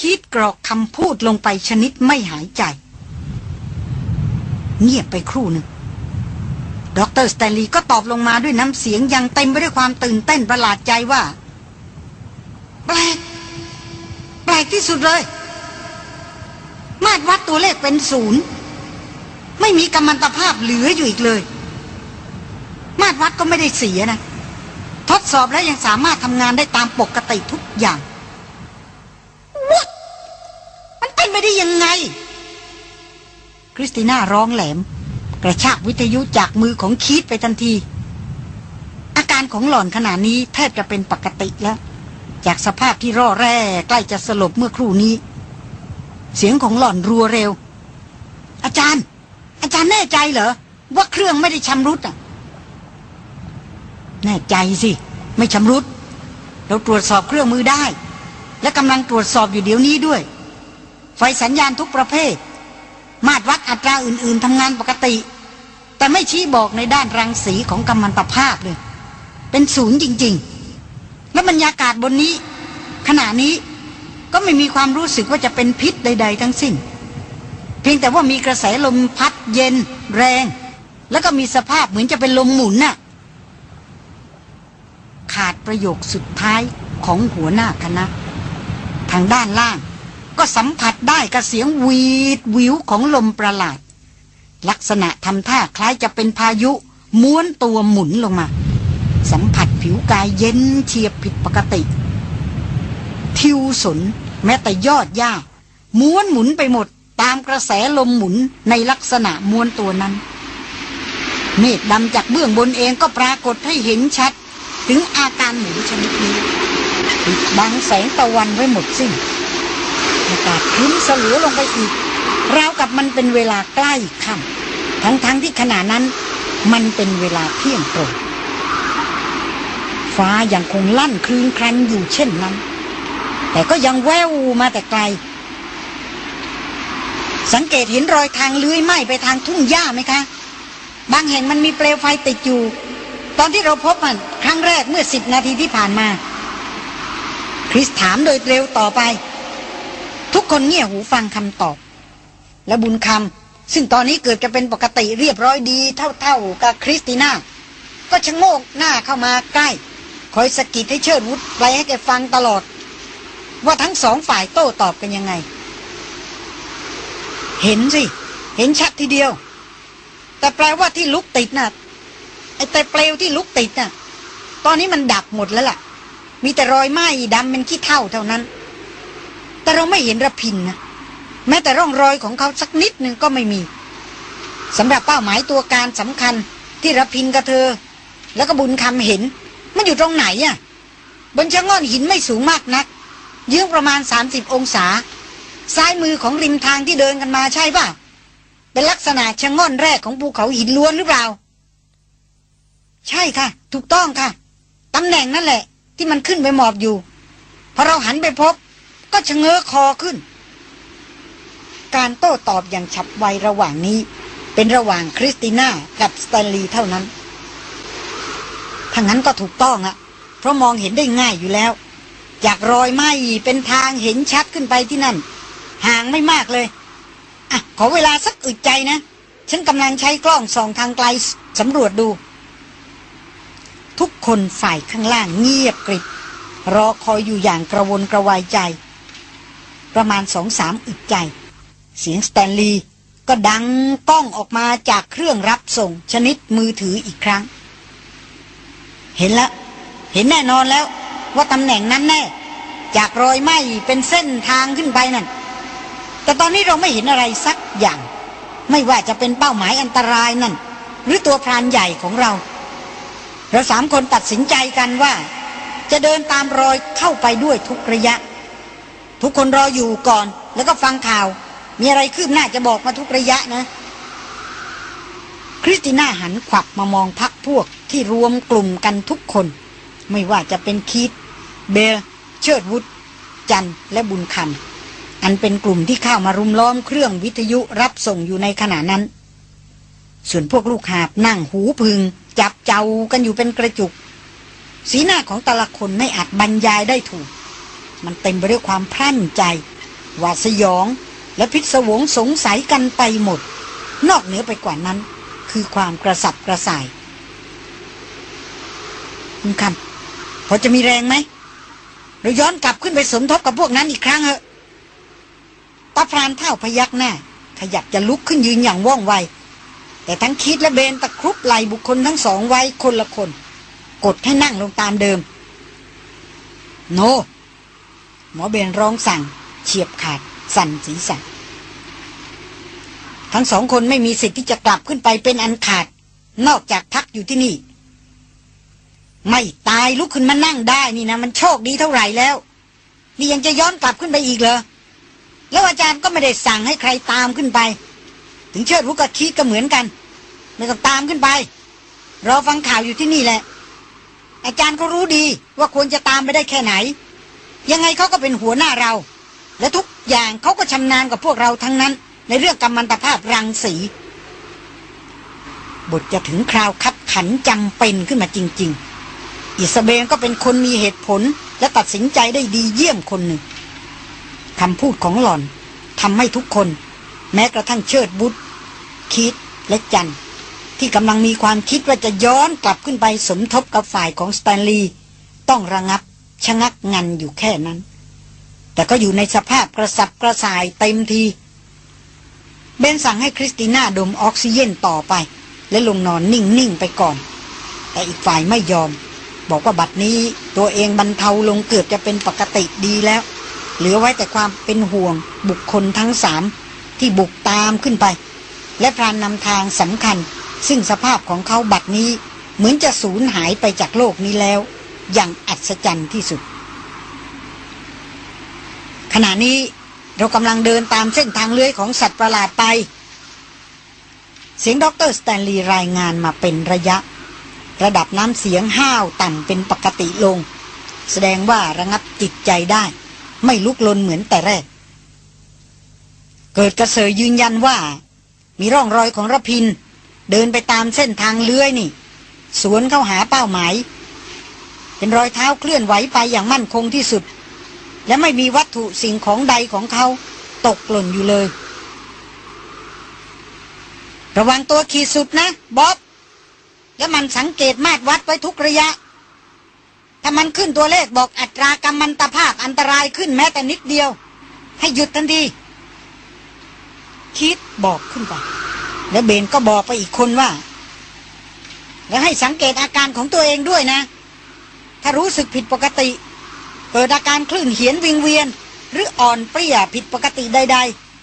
คิดกรอกคำพูดลงไปชนิดไม่หายใจ เงียบไปครู่หนึ่งดรสแตนลีย์ก็ตอบลงมาด้วยน้ำเสียงยังเต็มไปด้วยความตื่นเต้นประหลาดใจว่า แปลก แปลกที่สุดเลย มาตรวัดตัวเลขเป็นศูนย์ ไม่มีกัมมันตภาพเหลืออยู่อีกเลย มาตรวัดก็ไม่ได้เสียนะ ทดสอบแล้วยังสามารถทำงานได้ตามปกติทุกอย่าง What? มันเป็น ไปได้ยังไง คริสติน่าร้องแหลม กระชากวิทยุจากมือของคีตไปทันที อาการของหล่อนขณะนี้แทบจะเป็นปกติแล้ว จากสภาพที่ร่อแร่ใกล้จะสลบเมื่อครู่นี้ เสียงของหล่อนรัวเร็ว อาจารย์ อาจารย์แน่ใจเหรอ ว่าเครื่องไม่ได้ชำรุดอะ แน่ใจสิ ไม่ชำรุด เราตรวจสอบเครื่องมือได้และกำลังตรวจสอบอยู่เดี๋ยวนี้ด้วย ไฟสัญญาณทุกประเภท มาตรวัดอัตราอื่น ๆทำงานปกติ แต่ไม่ชี้บอกในด้านรังสีของกัมมันตภาพเลย เป็นศูนย์จริง ๆ และบรรยากาศบนนี้ ขณะนี้ก็ไม่มีความรู้สึกว่าจะเป็นพิษใด ๆ ทั้งสิ้น เพียงแต่ว่ามีกระแสลมพัดเย็น แรง แล้วก็มีสภาพเหมือนจะเป็นลมหมุนน่ะขาดประโยคสุดท้ายของหัวหน้าคณะ ทางด้านล่าง ก็สัมผัสได้กับเสียงวีดวิวของลมประหลาด ลักษณะทำท่าคล้ายจะเป็นพายุ ม้วนตัวหมุนลงมา สัมผัสผิวกายเย็นเฉียบผิดปกติ ทิวสนแม้แต่ยอดหญ้า ม้วนหมุนไปหมดตามกระแสลมหมุนในลักษณะม้วนตัวนั้น เมฆดำจากเบื้องบนเองก็ปรากฏให้เห็นชัด ถึงอาการหมุนชนิดนี้ปิดบังแสงตะวันไว้หมดสิ้น อากาศคึ้มสลัวลงไปอีกราวกับมันเป็นเวลาใกล้ค่ำทั้งๆทที่ขณะนั้นมันเป็นเวลาเที่ยงตรง ฟ้ายังคงลั่นคลืนครันอยู่เช่นนั้น แต่ก็ยังแววมาแต่ไกล สังเกตเห็นรอยทางเลื้อยไหม้ไปทางทุ่งหญ้าไหมคะ บางแห่งมันมีเปลวไฟติดอยู่ ตอนที่เราพบมันครั้งแรกเมื่อสิบนาทีที่ผ่านมา คริสถามโดยเร็วต่อไป ทุกคนเงี่ยหูฟังคำตอบ และบุญคำซึ่งตอนนี้เกิดจะเป็นปกติเรียบร้อยดีเท่าๆกับคริสติน่า ก็ชะโงกหน้าเข้ามาใกล้ คอยสกิดให้เชิดวุฒไปให้แกฟังตลอด ว่าทั้งสองฝ่ายโต้ตอบกันยังไง เห็นสิ เห็นชัดทีเดียว แต่แปลว่าที่ลุกติดน่ะไอ้แต่เปลวที่ลุกติดน่ะ ตอนนี้มันดับหมดแล้วล่ะ มีแต่รอยไหม้ดำเป็นขี้เท่าเท่านั้น แต่เราไม่เห็นระพินนะแม้แต่ร่องรอยของเขาสักนิดหนึ่งก็ไม่มีสำหรับเป้าหมายตัวการสำคัญที่ระพินกับเธอ แล้วก็บุญคำเห็น มันอยู่ตรงไหนอะบนชะง่อนหินไม่สูงมากนักเยื้องประมาณ 30 องศา ซ้ายมือของริมทางที่เดินกันมาใช่ป่ะเป็นลักษณะชะง่อนแรกของภูเขาหินล้วนหรือเปล่า ใช่ค่ะ ถูกต้องค่ะตำแหน่งนั่นแหละ ที่มันขึ้นไปหมอบอยู่พอเราหันไปพบ ก็ชะเง้อคอขึ้น การโต้ตอบอย่างฉับไวระหว่างนี้ เป็นระหว่างคริสติน่ากับสแตนลีย์เท่านั้นถ้างั้นก็ถูกต้องอะเพราะมองเห็นได้ง่ายอยู่แล้ว จากรอยไหมเป็นทางเห็นชัดขึ้นไปที่นั่น ห่างไม่มากเลยอะขอเวลาสักอึดใจนะ ฉันกำลังใช้กล้องส่องทางไกลสำรวจดู ทุกคนฝ่ายข้างล่างเงียบกริบรอคอยอยู่อย่างกระวนกระวายใจ ประมาณสองสามอึดใจ เสียงสแตนลีย์ก็ดังก้องออกมาจากเครื่องรับส่งชนิดมือถืออีกครั้ง เห็นแล้วเห็นแน่นอนแล้ว ว่าตำแหน่งนั้นแน่ จากรอยไหม้เป็นเส้นทางขึ้นไปนั่น แต่ตอนนี้เราไม่เห็นอะไรสักอย่าง ไม่ว่าจะเป็นเป้าหมายอันตรายนั่น หรือตัวพรานใหญ่ของเรา เราสามคนตัดสินใจกันว่า จะเดินตามรอยเข้าไปด้วยทุกระยะ ทุกคนรออยู่ก่อน แล้วก็ฟังข่าว มีอะไรคืบหน้าจะบอกมาทุกระยะนะ คริสติน่าหันขวับมามองพักพวกที่รวมกลุ่มกันทุกคน ไม่ว่าจะเป็นคีตเบล เชิดวุฒจันและบุญคำอันเป็นกลุ่มที่เข้ามารุมล้อมเครื่องวิทยุรับส่งอยู่ในขณะนั้น ส่วนพวกลูกหาบนั่งหูพึง จับเจ้ากันอยู่เป็นกระจุก สีหน้าของแต่ละคนไม่อาจบรรยายได้ถูก มันเต็มไปด้วยความพรั่นใจ หวาดสยอง และพิศวงสงสัยกันไปหมด นอกเหนือไปกว่านั้น คือความกระสับกระส่ายคุณคำพอจะมีแรงไหมเราย้อนกลับขึ้นไปสมทบกับพวกนั้นอีกครั้งเหอะตาพรานเท่าพยักหน้า ขยับจะลุกขึ้นยืนอย่างว่องไว แต่ทั้งคิดและเบนตะครุบไหลบุคคลทั้งสองไว้คนละคน กดให้นั่งลงตามเดิม โน หมอเบนร้องสั่ง เฉียบขาด สั่นศีรษะทั้งสองคนไม่มีสิทธิ์ที่จะกลับขึ้นไปเป็นอันขาด นอกจากพักอยู่ที่นี่ ไม่ตายลุกขึ้นมานั่งได้นี่นะ มันโชคดีเท่าไหร่แล้ว นี่ยังจะย้อนกลับขึ้นไปอีกเหรอแล้วอาจารย์ก็ไม่ได้สั่งให้ใครตามขึ้นไป ถึงเชิดรู้กับคิดก็เหมือนกัน ไม่ต้องตามขึ้นไป รอฟังข่าวอยู่ที่นี่แหละ อาจารย์ก็รู้ดีว่าควรจะตามไปได้แค่ไหน ยังไงเขาก็เป็นหัวหน้าเรา และทุกอย่างเขาก็ชำนาญกับพวกเราทั้งนั้น ในเรื่องกรรมันตภาพรังสีบทจะถึงคราวคับขันจำเป็นขึ้นมาจริง ๆ อิสเบลก็เป็นคนมีเหตุผลและตัดสินใจได้ดีเยี่ยมคนหนึ่งคำพูดของหล่อนทำให้ทุกคน แม้กระทั่งเชิดวุธ คิดและจันที่กำลังมีความคิดว่าจะย้อนกลับขึ้นไปสมทบกับฝ่ายของสแตนลีย์ต้องระงับ ชะงักงันอยู่แค่นั้น แต่ก็อยู่ในสภาพกระสับกระส่ายเต็มที เบลสั่งให้คริสติน่าดมออกซิเจนต่อไป และลงนอนนิ่ง ๆ ไปก่อน แต่อีกฝ่ายไม่ยอม บอกว่าบัดนี้ตัวเองบรรเทาลงเกือบจะเป็นปกติดีแล้ว เหลือไว้แต่ความเป็นห่วงบุคคลทั้งสามที่บุกตามขึ้นไป และพรานนำทางสำคัญ ซึ่งสภาพของเขาบัดนี้เหมือนจะสูญหายไปจากโลกนี้แล้ว อย่างอัศจรรย์ที่สุด ขณะนี้เรากำลังเดินตามเส้นทางเลื้อยของสัตว์ประหลาดไป เสียงด็ออเตร์สแตนลีย์รายงานมาเป็นระยะ ระดับน้ำเสียงห้าวต่ำเป็นปกติลง แสดงว่าระงับจิตใจได้ ไม่ลุกลนเหมือนแต่แรก เกิดกระเสยยืนยันว่า มีร่องรอยของระพิน เดินไปตามเส้นทางเลื้อยนี่ สวนเข้าหาเป้าหมาย เป็นรอยเท้าเคลื่อนไหวไปอย่างมั่นคงที่สุด และไม่มีวัตถุสิ่งของใดของเขาตกหล่นอยู่เลย ระวังตัวขีดสุดนะบ๊อบและมันสังเกตมาตรวัดไว้ทุกระยะ ถ้ามันขึ้นตัวเลขบอกอัตรากำมันตภาพอันตรายขึ้นแม้แต่นิดเดียว ให้หยุดทันทีคิดบอกขึ้นไป แล้วเบนก็บอกไปอีกคนว่า แล้วให้สังเกตอาการของตัวเองด้วยนะ ถ้ารู้สึกผิดปกติ เกิดอาการคลื่นเหียนวิงเวียน หรืออ่อนเปรี้ยผิดปกติใด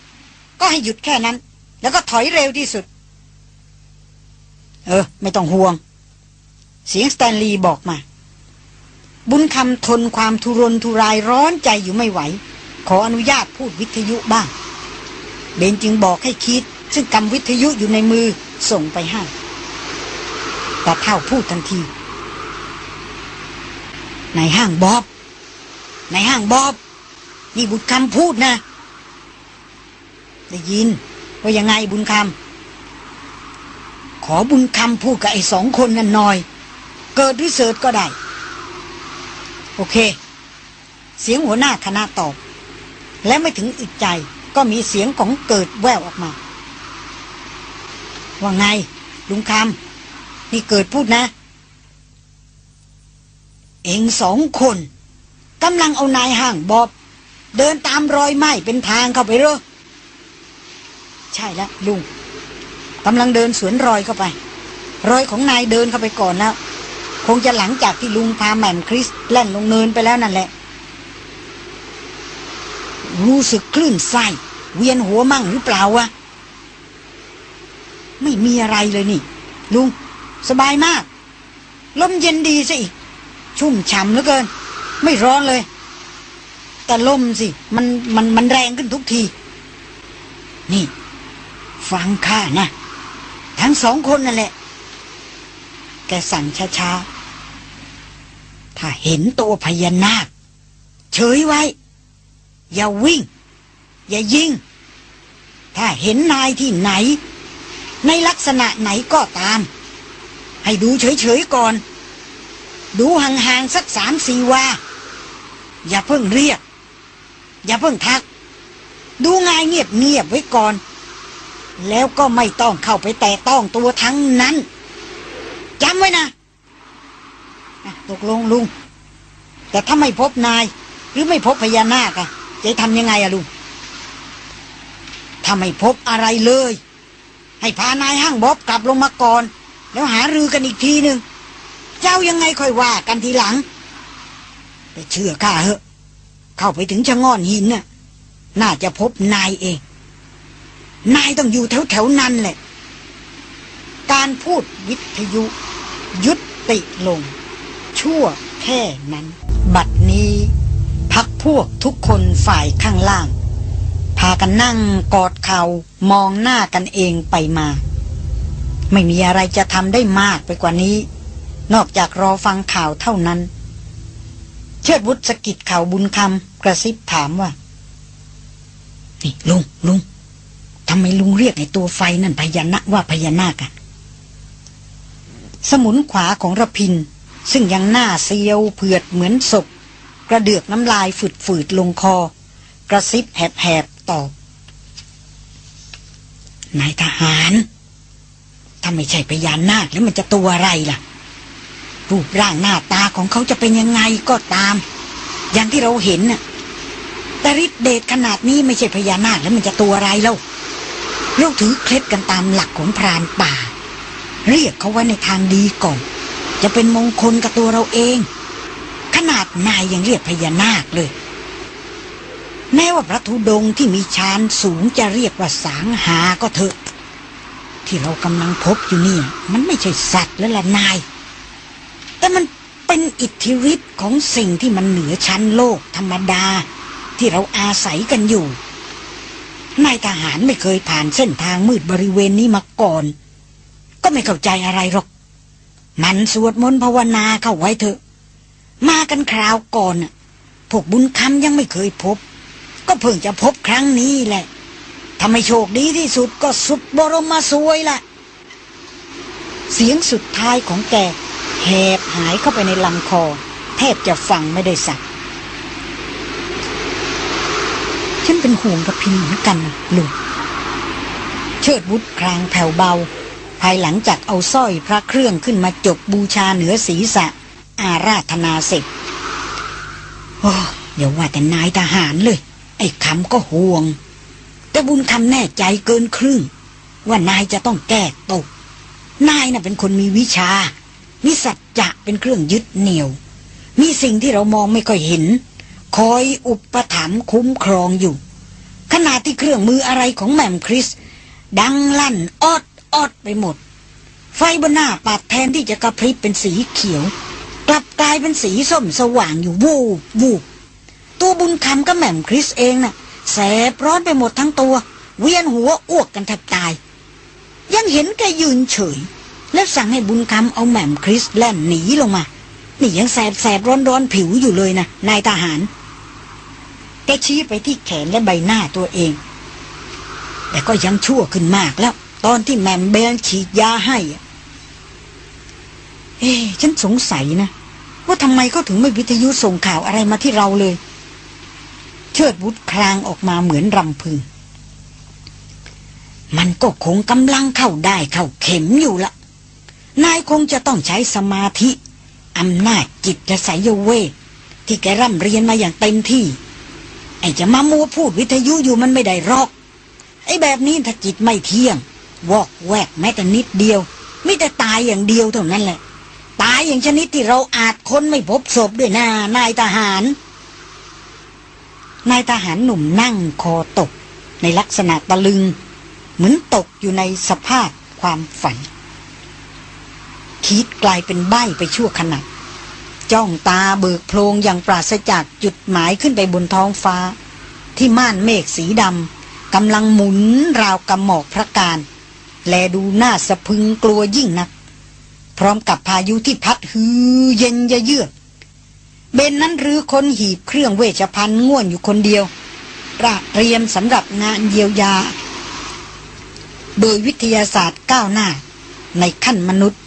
ๆ ก็ให้หยุดแค่นั้น แล้วก็ถอยเร็วที่สุด เออ ไม่ต้องห่วง เสียงสแตนลีย์บอกมา บุญคำทนความทุรนทุรายร้อนใจอยู่ไม่ไหว ขออนุญาตพูดวิทยุบ้าง เบนจึงบอกให้คิด ซึ่งกำวิทยุอยู่ในมือส่งไปให้แต่เท่าพูดทันที ในห้างบอบในห้างบอบ นี่บุญคำพูดนะ ได้ยิน ว่ายังไงบุญคำขอบุญคำพูดกับไอ้สองคนนั่นหน่อย เกิดหรือเสิร์ชก็ได้ โอเค เสียงหัวหน้าคณะตอบ และไม่ถึงอึดใจก็มีเสียงของเกิดแววออกมา ว่าไง ลุงคำนี่เกิดพูดนะ เองสองคนกำลังเอานายห่างบอบ เดินตามรอยไม้เป็นทางเข้าไปเหรอใช่แล้วลุงกำลังเดินสวนรอยเข้าไป รอยของนายเดินเข้าไปก่อนแล้ว คงจะหลังจากที่ลุงพาแม่มคริสแล่นลงเนินไปแล้วนั่นแหละ รู้สึกคลื่นไส้เวียนหัวมั่งหรือเปล่าวะไม่มีอะไรเลยนี่ ลุง สบายมาก ลมเย็นดีซะอีก ชุ่มฉ่ำเหลือเกิน ไม่ร้อนเลย แต่ลมสิ มันมันมันแรงขึ้นทุกที นี่ ฟังข้านะ ทั้งสองคนนั่นแหละ แกสั่งช้าๆ ถ้าเห็นตัวพญานาค เฉยไว้ อย่าวิ่ง อย่ายิง ถ้าเห็นนายที่ไหน ในลักษณะไหนก็ตาม ให้ดูเฉยๆก่อน ดูห่างๆสักสามสี่ว่าอย่าเพิ่งเรียก อย่าเพิ่งทัก ดูงายเงียบเงียบไว้ก่อน แล้วก็ไม่ต้องเข้าไปแตะต้องตัวทั้งนั้นจำไว้นะตกลงลุง แต่ถ้าไม่พบนาย หรือไม่พบพญานาคอะจะทำยังไงอะลุงถ้าไม่พบอะไรเลย ให้พานายห้างบ๊อบกลับลงมาก่อน แล้วหารือกันอีกทีหนึ่ง เจ้ายังไงค่อยว่ากันทีหลัง แต่เชื่อข้าเหอะ เข้าไปถึงชะง่อนหินน่ะ น่าจะพบนายเอง นายต้องอยู่แถวแถวนั้นแหละ การพูดวิทยุ ยุติลง ชั่วแค่นั้น บัดนี้ พักพวกทุกคนฝ่ายข้างล่าง พากันนั่งกอดเขา่ามองหน้ากันเองไปมา ไม่มีอะไรจะทำได้มากไปกว่านี้ นอกจากรอฟังข่าวเท่านั้น เชิดวุฒสกิดข่าวบุญคำกระซิบถามว่า นี่ลุงลุงทำไมลุงเรียกไอ้ตัวไฟนั่นพญานาคว่าพญานาคอะสมุนขวาของระพิน ซึ่งยังหน้าเซียวเผือดเหมือนศพ กระเดือกน้ำลายฝืดๆลงคอ กระซิบแหบๆตอบนายทหาร ถ้าไม่ใช่พญานาคแล้วมันจะตัวอะไรล่ะ รูปร่างหน้าตาของเขาจะเป็นยังไงก็ตาม อย่างที่เราเห็นน่ะแต่ฤทธิเดชขนาดนี้ไม่ใช่พญานาคแล้วมันจะตัวอะไรเล่าเราถือเคล็ดกันตามหลักของพรานป่า เรียกเขาไว้ในทางดีก่อน จะเป็นมงคลกับตัวเราเอง ขนาดนายยังเรียกพญานาคเลย แม้ว่าพระธุดงที่มีชานสูงจะเรียกว่าสางหาก็เถอะ ที่เรากำลังพบอยู่นี่มันไม่ใช่สัตว์และละนาย แต่มันเป็นอิทธิฤทธิ์ของสิ่งที่มันเหนือชั้นโลกธรรมดา ที่เราอาศัยกันอยู่ นายทหารไม่เคยผ่านเส้นทางมืดบริเวณนี้มาก่อน ก็ไม่เข้าใจอะไรหรอก มันสวดมนต์ภาวนาเข้าไว้เถอะ มากันคราวก่อนพวกบุญคำยังไม่เคยพบ ก็เพิ่งจะพบครั้งนี้แหละถ้าไม่โชคดีที่สุดก็สุดบรมมาซวยละเสียงสุดท้ายของแก แหบหายเข้าไปในลำคอ แทบจะฟังไม่ได้สักฉันเป็นห่วงกับพินเหมือนกันลุงเชิดวุฒคลางแผ่วเบา ภายหลังจากเอาสร้อยพระเครื่องขึ้นมาจบบูชาเหนือศีรษะ อาราธนาเสร็จโอ้อย่าว่าแต่นายทหารเลย ไอ้คำก็ห่วง แต่บุญคำแน่ใจเกินครึ่ง ว่านายจะต้องแก้ตก นายน่ะเป็นคนมีวิชา มีสัจจะเป็นเครื่องยึดเหนี่ยว มีสิ่งที่เรามองไม่ค่อยเห็น คอยอุปถัมภ์คุ้มครองอยู่ ขณะที่เครื่องมืออะไรของแมมคริส ดังลั่นออดออดไปหมด ไฟบนหน้าปัดแทนที่จะกระพริบเป็นสีเขียว กลับกลายเป็นสีส้มสว่างอยู่วูบวูบตัวบุญคำก็แหม่มคริสเองน่ะแสบร้อนไปหมดทั้งตัว เวียนหัวอ้วกกันแทบตาย ยังเห็นแกยืนเฉย แล้วสั่งให้บุญคำเอาแหม่มคริสแล่นหนีลงมา นี่ยังแสบแสบร้อนร้อนผิวอยู่เลยนะนายทหารแกชี้ไปที่แขนและใบหน้าตัวเอง แต่ก็ยังชั่วขึ้นมากแล้ว ตอนที่แมมเบลฉีดยาให้ เอ๊ฉันสงสัยนะ ว่าทำไมเขาถึงไม่วิทยุส่งข่าวอะไรมาที่เราเลย เชิดวุฒคลางออกมาเหมือนรำพึง มันก็คงกำลังเข้าได้เข้าเข็มอยู่ละ นายคงจะต้องใช้สมาธิอำนาจจิตและสายเวทที่แกร่ำเรียนมาอย่างเต็มที่ ไอ้จะมามัวพูดวิทยุอยู่มันไม่ได้รอก ไอ้แบบนี้ถ้าจิตไม่เที่ยง วอกแวกแม้แต่นิดเดียวมิแต่ตายอย่างเดียวเท่านั้นแหละ ตายอย่างชนิดที่เราอาจค้นไม่พบศพด้วยนะนายทหาร นายทหารหนุ่มนั่งคอตก ในลักษณะตะลึง เหมือนตกอยู่ในสภาพความฝัน คิดกลายเป็นใบ้ไปชั่วขณะจ้องตาเบิกโพลงอย่างปราศจากจุดหมายขึ้นไปบนท้องฟ้า ที่ม่านเมฆสีดำกำลังหมุนราวกำหมอกพระการ แลดูหน้าสะพึงกลัวยิ่งนัก พร้อมกับพายุที่พัดฮือเย็นยะเยือกเบนนั้นรื้อคนหีบเครื่องเวชภัณฑ์ง่วนอยู่คนเดียวระเตรียมสำหรับงานเยียวยา โดยวิทยาศาสตร์ก้าวหน้าในขั้นมนุษย์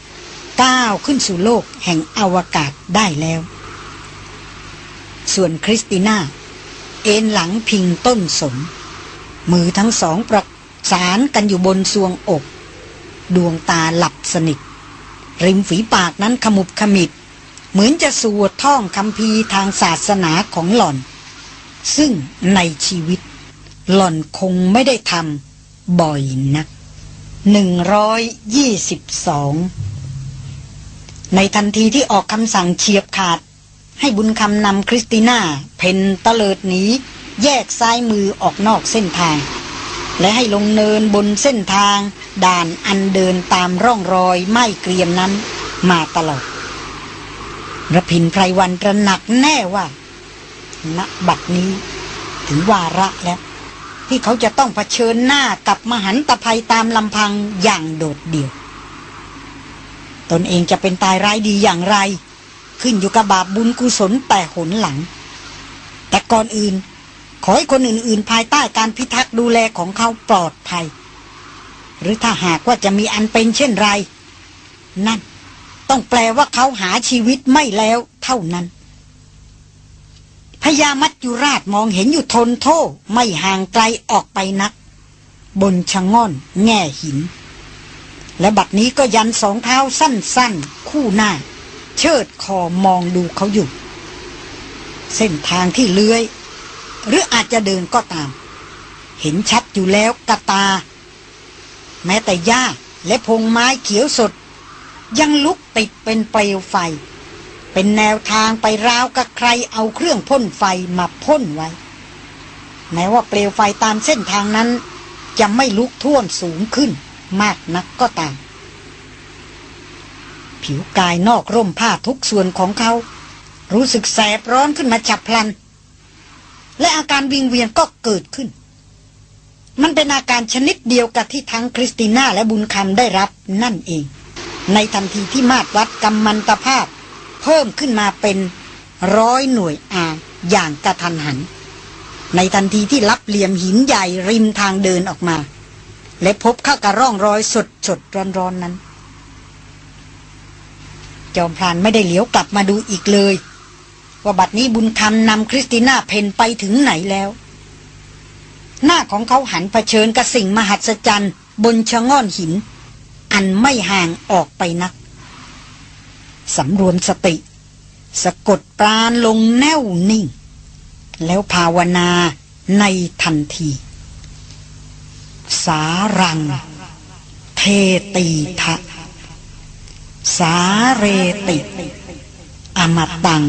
ก้าวขึ้นสู่โลกแห่งอวกาศได้แล้ว ส่วนคริสติน่า เอนหลังพิงต้นสมมือทั้งสองประสานกันอยู่บนซวงอก ดวงตาหลับสนิท ริมฝีปากนั้นขมุบขมิด เหมือนจะสวดท่องคำพีทางศาสนาของหล่อน ซึ่งในชีวิต หล่อนคงไม่ได้ทำบ่อยนักสอง ในทันทีที่ออกคำสั่งเฉียบขาด ให้บุญคำนำคริสติน่า เพนตะเลิดหนีแยกซ้ายมือออกนอกเส้นทาง และให้ลงเนินบนเส้นทาง ด่านอันเดินตามร่องรอยไม่เกรียมนั้นมาตลอดระพินไพรวันตระหนักแน่ว่าณบัดนี้ ถึงวาระแล้ว ที่เขาจะต้องเผชิญหน้ากับมหันตภัยตามลำพังอย่างโดดเดี่ยว ตนเองจะเป็นตายร้ายดีอย่างไร ขึ้นอยู่กับบาปบุญกุศลแต่หนหลัง แต่ก่อนอื่น ขอให้คนอื่น ๆ ภายใต้การพิทักษ์ดูแลของเขาปลอดภัย หรือถ้าหากว่าจะมีอันเป็นเช่นไร นั่นต้องแปลว่าเขาหาชีวิตไม่แล้วเท่านั้นพญามัจจุราชมองเห็นอยู่ทนโทษไม่ห่างไกลออกไปนัก บนชะง่อนแง่หิน และบัดนี้ก็ยันสองเท้าสั้นๆ คู่หน้า เชิดคอมองดูเขาอยู่ เส้นทางที่เลื้อย หรืออาจจะเดินก็ตาม เห็นชัดอยู่แล้วกระตา แม้แต่หญ้าและพงไม้เขียวสด ยังลุกติดเป็นเปลวไฟ เป็นแนวทางไปราวกับใครเอาเครื่องพ่นไฟมาพ่นไว้ แม้ว่าเปลวไฟตามเส้นทางนั้น จะไม่ลุกท่วมสูงขึ้น มากนักก็ตาม ผิวกายนอกร่มผ้าทุกส่วนของเขา รู้สึกแสบร้อนขึ้นมาฉับพลัน และอาการวิงเวียนก็เกิดขึ้น มันเป็นอาการชนิดเดียวกับที่ทั้งคริสติน่าและบุญคำได้รับนั่นเอง ในทันทีที่มาตรวัดกำมันตภาพ เพิ่มขึ้นมาเป็นร้อยหน่วยอาอย่างกระทันหัน ในทันทีที่รับเหลี่ยมหินใหญ่ริมทางเดินออกมา และพบเข้ากับร่องรอยสดสดร้อนร้อนนั้น จอมพรานไม่ได้เหลียวกลับมาดูอีกเลย ว่าบัดนี้บุญคำนำคริสติน่าเพนไปถึงไหนแล้ว หน้าของเขาหันเผชิญกับสิ่งมหัศจรรย์บนชะง่อนหิน อันไม่ห่างออกไปนักสำรวมสติ สะกดปราณลงแน่วนิ่ง แล้วภาวนาในทันที สารัง เทตีทะ สาเรติ อมตัง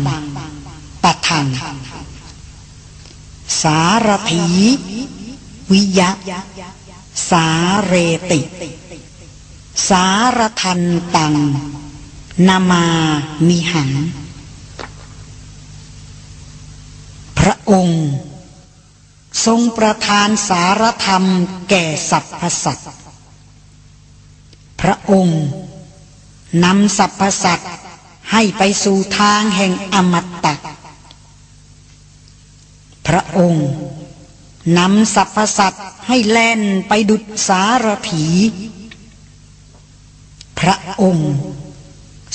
ปะทัง สารถีวิยะ สาเรติ สารทันตัง นามามีหัง พระองค์ ทรงประทานสารธรรมแก่สรรพสัตว์พระองค์นำสรรพสัตว์ให้ไปสู่ทางแห่งอมตะ พระองค์นำสรรพสัตว์ให้แล่นไปดุจสารถีพระองค์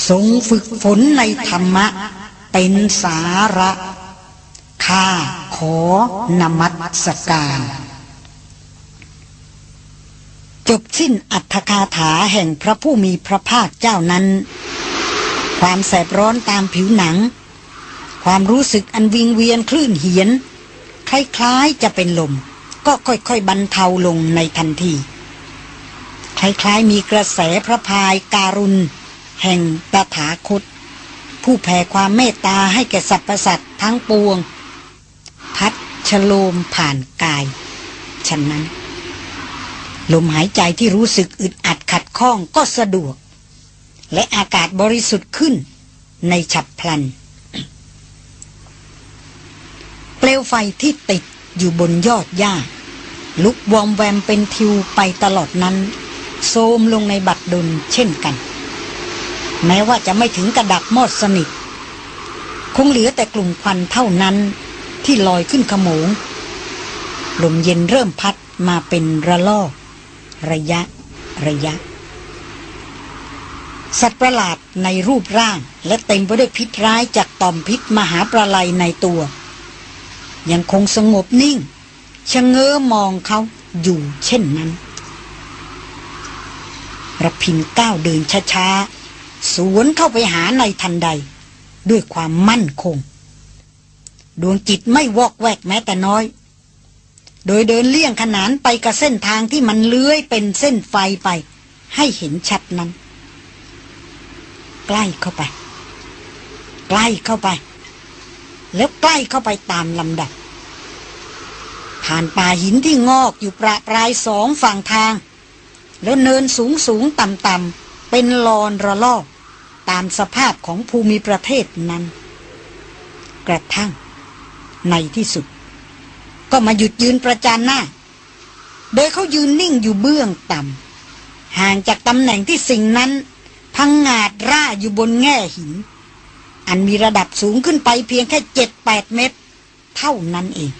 ทรงฝึกฝนในธรรมะเป็นสาระข้า ขอนมัสการ จบสิ้นอัธคาถาแห่งพระผู้มีพระภาคเจ้านั้น ความแสบร้อนตามผิวหนัง ความรู้สึกอันวิงเวียนคลื่นเหียน คล้ายๆจะเป็นลม ก็ค่อยๆบรรเทาลงในทันที คล้ายๆมีกระแสพระพายการุณ แห่งตถาคตผู้แผ่ความเมตตาให้แก่สรรพสัตว์ทั้งปวง พัดชโลมผ่านกายฉะนั้น ลมหายใจที่รู้สึกอึดอัดขัดข้องก็สะดวก และอากาศบริสุทธิ์ขึ้นในฉับพลัน เปลวไฟที่ติดอยู่บนยอดหญ้า ลุกวอมแวมเป็นทิวไปตลอดนั้น โซมลงในบัดดลเช่นกัน แม้ว่าจะไม่ถึงกระดับมอดสนิท คงเหลือแต่กลุ่มควันเท่านั้น ที่ลอยขึ้นขโมง ลมเย็นเริ่มพัดมาเป็นระลอก ระยะ ระยะ สัตว์ประหลาดในรูปร่างและเต็มไปด้วยพิษร้ายจากต่อมพิษมหาประไลในตัว ยังคงสงบนิ่งชะเง้อมองเขาอยู่เช่นนั้นระพินก้าวเดินช้าๆ สวนเข้าไปหาในทันใด ด้วยความมั่นคง ดวงจิตไม่วอกแวกแม้แต่น้อย โดยเดินเลี่ยงขนานไปกับเส้นทางที่มันเลื้อยเป็นเส้นไฟไป ให้เห็นชัดนั้น ใกล้เข้าไป ใกล้เข้าไป แล้วใกล้เข้าไปตามลำดับ ผ่านป่าหินที่งอกอยู่ประปรายสองฝั่งทาง แล้วเนินสูงสูงต่ำต่ำเป็นลอนระลอกตามสภาพของภูมิประเทศนั้น กระทั่ง ในที่สุด ก็มาหยุดยืนประจานหน้า โดยเขายืนนิ่งอยู่เบื้องต่ำห่างจากตำแหน่งที่สิ่งนั้น พังงาดร่าอยู่บนแง่หิน อันมีระดับสูงขึ้นไปเพียงแค่เจ็ดแปดเมตร เท่านั้นเอง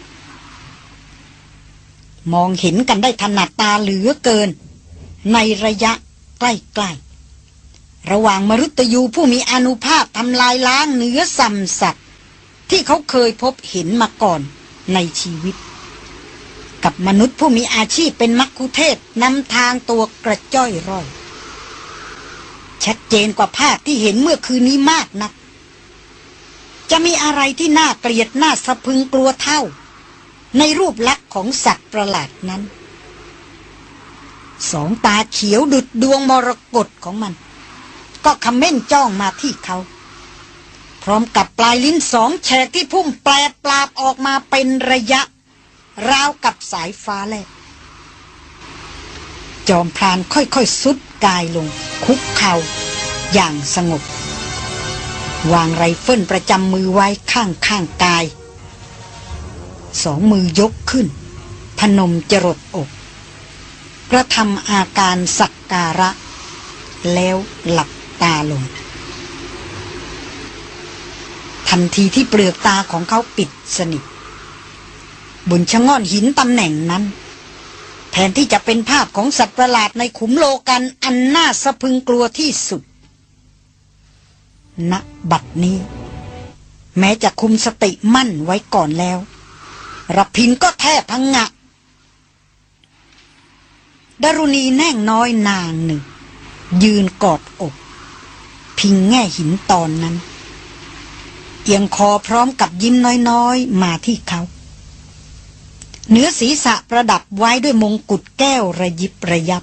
มองเห็นกันได้ถนัดตาเหลือเกิน ในระยะใกล้ๆระหว่างมรุตยูผู้มีอนุภาพทำลายล้างเนื้อสัมสัตว ที่เขาเคยพบเห็นมาก่อนในชีวิต กับมนุษย์ผู้มีอาชีพเป็นมักคุเทศนำทางตัวกระจ้อยร่อย ชัดเจนกว่าภาพที่เห็นเมื่อคืนนี้มากนัก จะมีอะไรที่น่าเกลียดน่าสะพึงกลัวเท่า ในรูปลักษณ์ของสัตว์ประหลาดนั้น สองตาเขียวดุดดวงมรกตของมัน ก็คำเม่นจ้องมาที่เขา พร้อมกับปลายลิ้นสองแฉกที่พุ่มแปลปลาบออกมาเป็นระยะ ราวกับสายฟ้าแลบจอมพรานค่อยๆสุดกายลง คุกเข่าอย่างสงบ วางไรเฟิลประจำมือไว้ข้างข้างกาย สองมือยกขึ้น พนมจรดอกกระทำอาการสักการะ แล้วหลับตาลง ทันทีที่เปลือกตาของเขาปิดสนิท บนชะง่อนหินตำแหน่งนั้น แทนที่จะเป็นภาพของสัตว์ประหลาดในขุมโลกันอันน่าสะพึงกลัวที่สุดณบัดนี้ แม้จะคุมสติมั่นไว้ก่อนแล้วรพินก็แทบพังงะดารุณีแน่งน้อยนางหนึ่ง ยืนกอดอก พิงแง่หินตอนนั้น เอียงคอพร้อมกับยิ้มน้อยๆ มาที่เขาเนื้อศีรษะประดับไว้ด้วยมงกุฎแก้วระยิบระยับ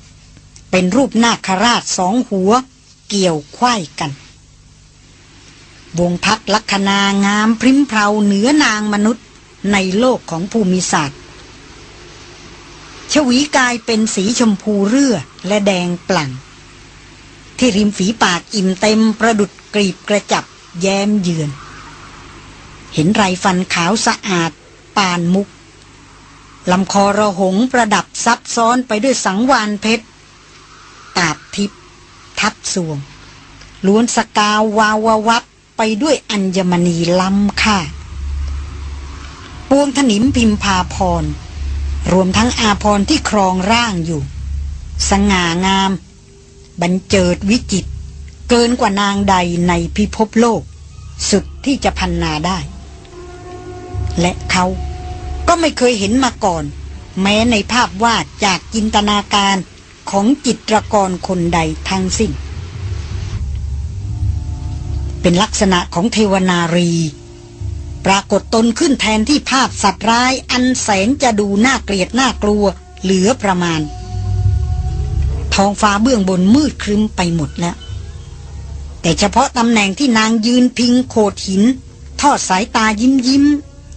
เป็นรูปนาคราชสองหัว เกี่ยวคว้กัน วงพักลักษณางามพริ้มเพราเหนือนางมนุษย์ในโลกของภูมิศาสตร์ ชวีกายเป็นสีชมพูเรือและแดงปลั่ง ที่ริมฝีปากอิ่มเต็มประดุดกรีบกระจับแย้มเยือน เห็นไรฟันขาวสะอาด ปานมุกลำคอระหงประดับซับซ้อนไปด้วยสังวานเพชร ตาบทิพทับสวง ล้วนสกาววาววับไปด้วยอัญมณีล้ำค่าปวงถนิมพิมพาพร รวมทั้งอาพรที่ครองร่างอยู่ สง่างามบันเจิดวิจิต เกินกว่านางใดในพิภพโลก สุดที่จะพันนาได้ และเขาก็ไม่เคยเห็นมาก่อน แม้ในภาพวาดจากจินตนาการของจิตรกรคนใดทั้งสิ้น เป็นลักษณะของเทวนารี ปรากฏตนขึ้นแทนที่ภาพสัตว์ร้ายอันแสนจะดูน่าเกลียดน่ากลัวเหลือประมาณ ท้องฟ้าเบื้องบนมืดครึ้มไปหมดแล้ว แต่เฉพาะตำแหน่งที่นางยืนพิงโขดหิน ทอดสายตายิ้มยิ้ม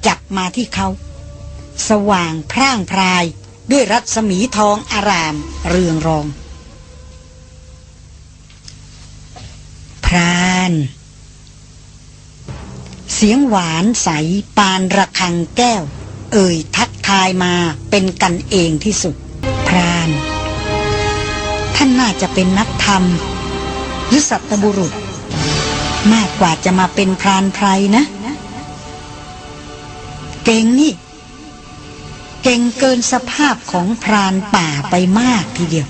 จับมาที่เขา สว่างพร่างพรายด้วยรัศมีทองอารามเรืองรอง พราน เสียงหวานใสปานระคังแก้ว เอ่ยทักทายมาเป็นกันเองที่สุด พราน ท่านน่าจะเป็นนักธรรม หรือสัตบุรุษ มากกว่าจะมาเป็นพรานไพรนะ เก่งนี่ เก่งเกินสภาพของพรานป่าไปมากทีเดียว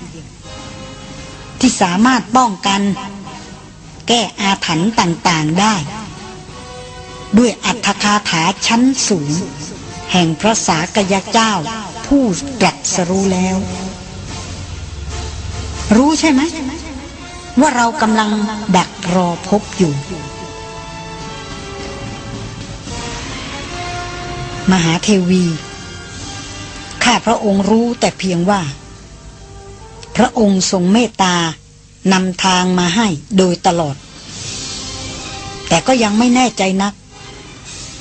ที่สามารถป้องกัน แก้อาถรรพ์ต่างๆได้ ด้วยอัตคาถาชั้นสูง แห่งพระสากยเจ้า ผู้ตรัสรู้แล้ว รู้ใช่ไหมว่าเรากำลังดักรอพบอยู่ มหาเทวี ข้าพระองค์รู้แต่เพียงว่า พระองค์ทรงเมตตานำทางมาให้โดยตลอด แต่ก็ยังไม่แน่ใจนัก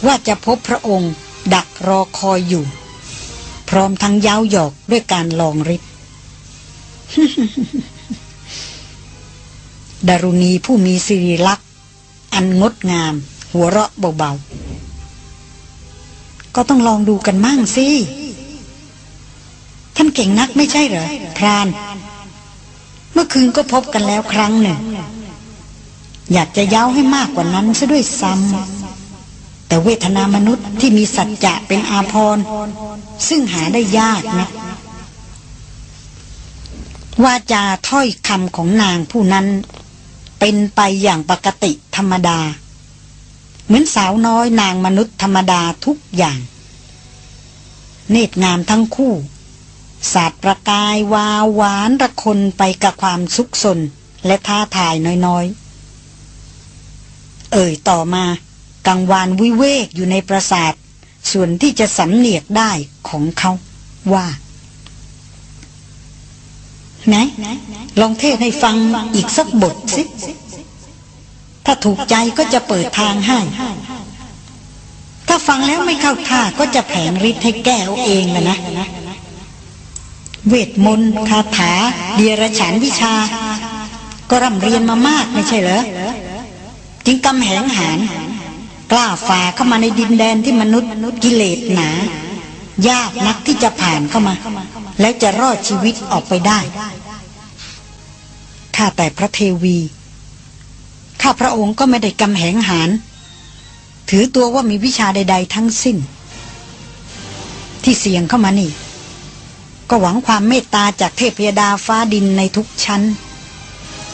ว่าจะพบพระองค์ดักรอคอยอยู่ พร้อมทั้งย้าวหยอกด้วยการลองริบดารุณีผู้มีสิริลักษณ์อันงดงาม หัวเราะเบาๆ ก็ต้องลองดูกันมั่งสิ ท่านเก่งนักไม่ใช่เหรอพราน เมื่อคืนก็พบกันแล้วครั้งหนึ่ง อยากจะย้าวให้มากกว่านั้นซะด้วยซ้ำแต่เวทนามนุษย์ที่มีสัจจะเป็นอาภรณ์ซึ่งหาได้ยากนะวาจาถ้อยคำของนางผู้นั้น เป็นไปอย่างปกติธรรมดา เหมือนสาวน้อยนางมนุษย์ธรรมดาทุกอย่าง เนตรงามทั้งคู่ สาดประกายวาวหวานระคนไปกับความสุขสนและท้าทายน้อยๆ เอ่ยต่อมากังวานวิเวกอยู่ในปราสาท ส่วนที่จะสำเนียกได้ของเขาว่าไหนลองเทศให้ฟังอีกสักบทสิ ถ้าถูกใจก็จะเปิดทางให้ ถ้าฟังแล้วไม่เข้าท่าก็จะแผงฤทธิ์ให้แก้เอาเองนะนะ เวทมนต์คาถาเดียรฉันวิชา ก็ร่ำเรียนมามากไม่ใช่เหรอ จึงกำแหงหานกล้าฝ่าเข้ามาในดินแดนที่มนุษย์กิเลสหนา ยากนักที่จะผ่านเข้ามา แล้วจะรอดชีวิตออกไปได้ ข้าแต่พระเทวี ข้าพระองค์ก็ไม่ได้กำแหงหานถือตัวว่ามีวิชาใด ๆ ทั้งสิ้น ที่เสียงเข้ามานี่ ก็หวังความเมตตาจากเทพยดาฟ้าดินในทุกชั้น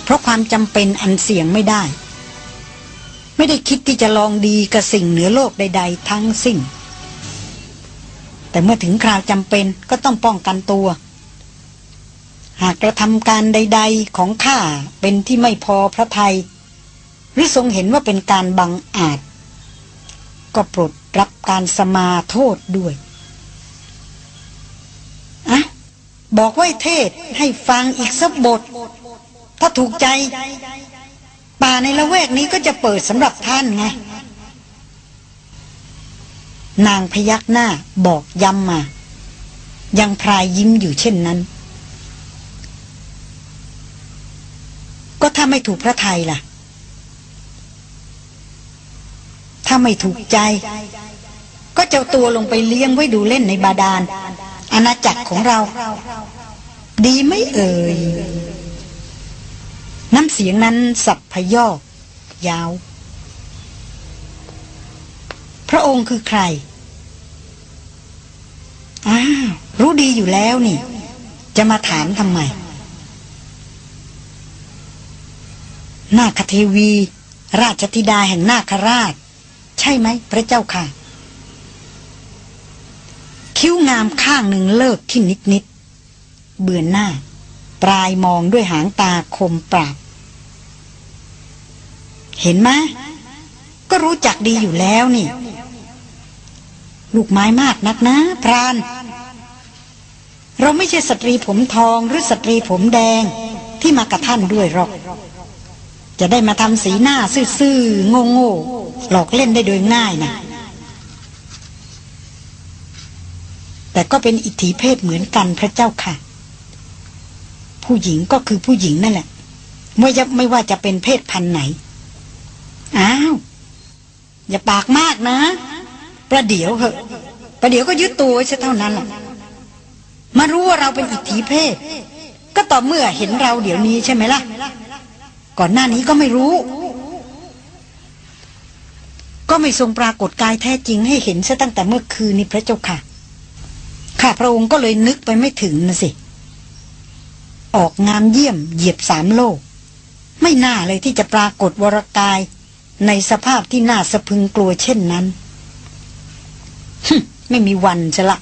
เพราะความจำเป็นอันเสี่ยงไม่ได้ ไม่ได้คิดที่จะลองดีกับสิ่งเหนือโลกใด ๆ ทั้งสิ้น แต่เมื่อถึงคราวจำเป็นก็ต้องป้องกันตัว หากกระทำการใด ๆ ของข้าเป็นที่ไม่พอพระทยัย หรือทรงเห็นว่าเป็นการบังอาจ ก็โปรดรับการสมาโทษด้วยอะบอกไว้เทศให้ฟังอีกสักบท ถ้าถูกใจ ป่าในละแวกนี้ก็จะเปิดสำหรับท่านไงนางพยักหน้าบอกย้ำมา ยังพรายยิ้มอยู่เช่นนั้น ก็ถ้าไม่ถูกพระไทยล่ะ ถ้าไม่ถูกใจ ก็เจ้าตัวลงไปเลี้ยงไว้ดูเล่นในบาดาลอาณาจักรของเรา ดีไม่เอ่ย น้ำเสียงนั้นสับพยอก ยาว พระองค์คือใคร อ้าว รู้ดีอยู่แล้วนี่ จะมาถามทำไมนาคเทวี ราชธิดาแห่งนาคราช ใช่ไหมพระเจ้าค่ะ คิ้วงามข้างหนึ่งเลิกขึ้นนิดนิดเบือนหน้า ปลายมองด้วยหางตาคมปราบ เห็นไหมก็รู้จักดีอยู่แล้วนี่ ลูกไม้มากนักนะพราน เราไม่ใช่สตรีผมทองหรือสตรีผมแดงที่มากระท่านด้วยหรอก จะได้มาทำสีหน้าซื่อๆโง่ๆหลอกเล่นได้โดยง่ายนะแต่ก็เป็นอิทธิเพศเหมือนกันพระเจ้าค่ะ ผู้หญิงก็คือผู้หญิงนั่นแหละไม่ว่าไม่ว่าจะเป็นเพศพันธุ์ไหน อ้าว อย่าปากมากนะ ประเดี๋ยวเหอะ ประเดี๋ยวก็ยึดตัวไว้เท่านั้นแหละมารู้ว่าเราเป็นอิทธิเพศ ก็ต่อเมื่อเห็นเราเดี๋ยวนี้ใช่ไหมล่ะ ก่อนหน้านี้ก็ไม่รู้ ก็ไม่ทรงปรากฏกายแท้จริงให้เห็นซะตั้งแต่เมื่อคืนนี้พระเจ้าค่ะ ข้าพระองค์ก็เลยนึกไปไม่ถึงนะสิ ออกงามเยี่ยมเหยียบสามโลก ไม่น่าเลยที่จะปรากฏวรกายในสภาพที่น่าสะพึงกลัวเช่นนั้นไม่มีวันจะละ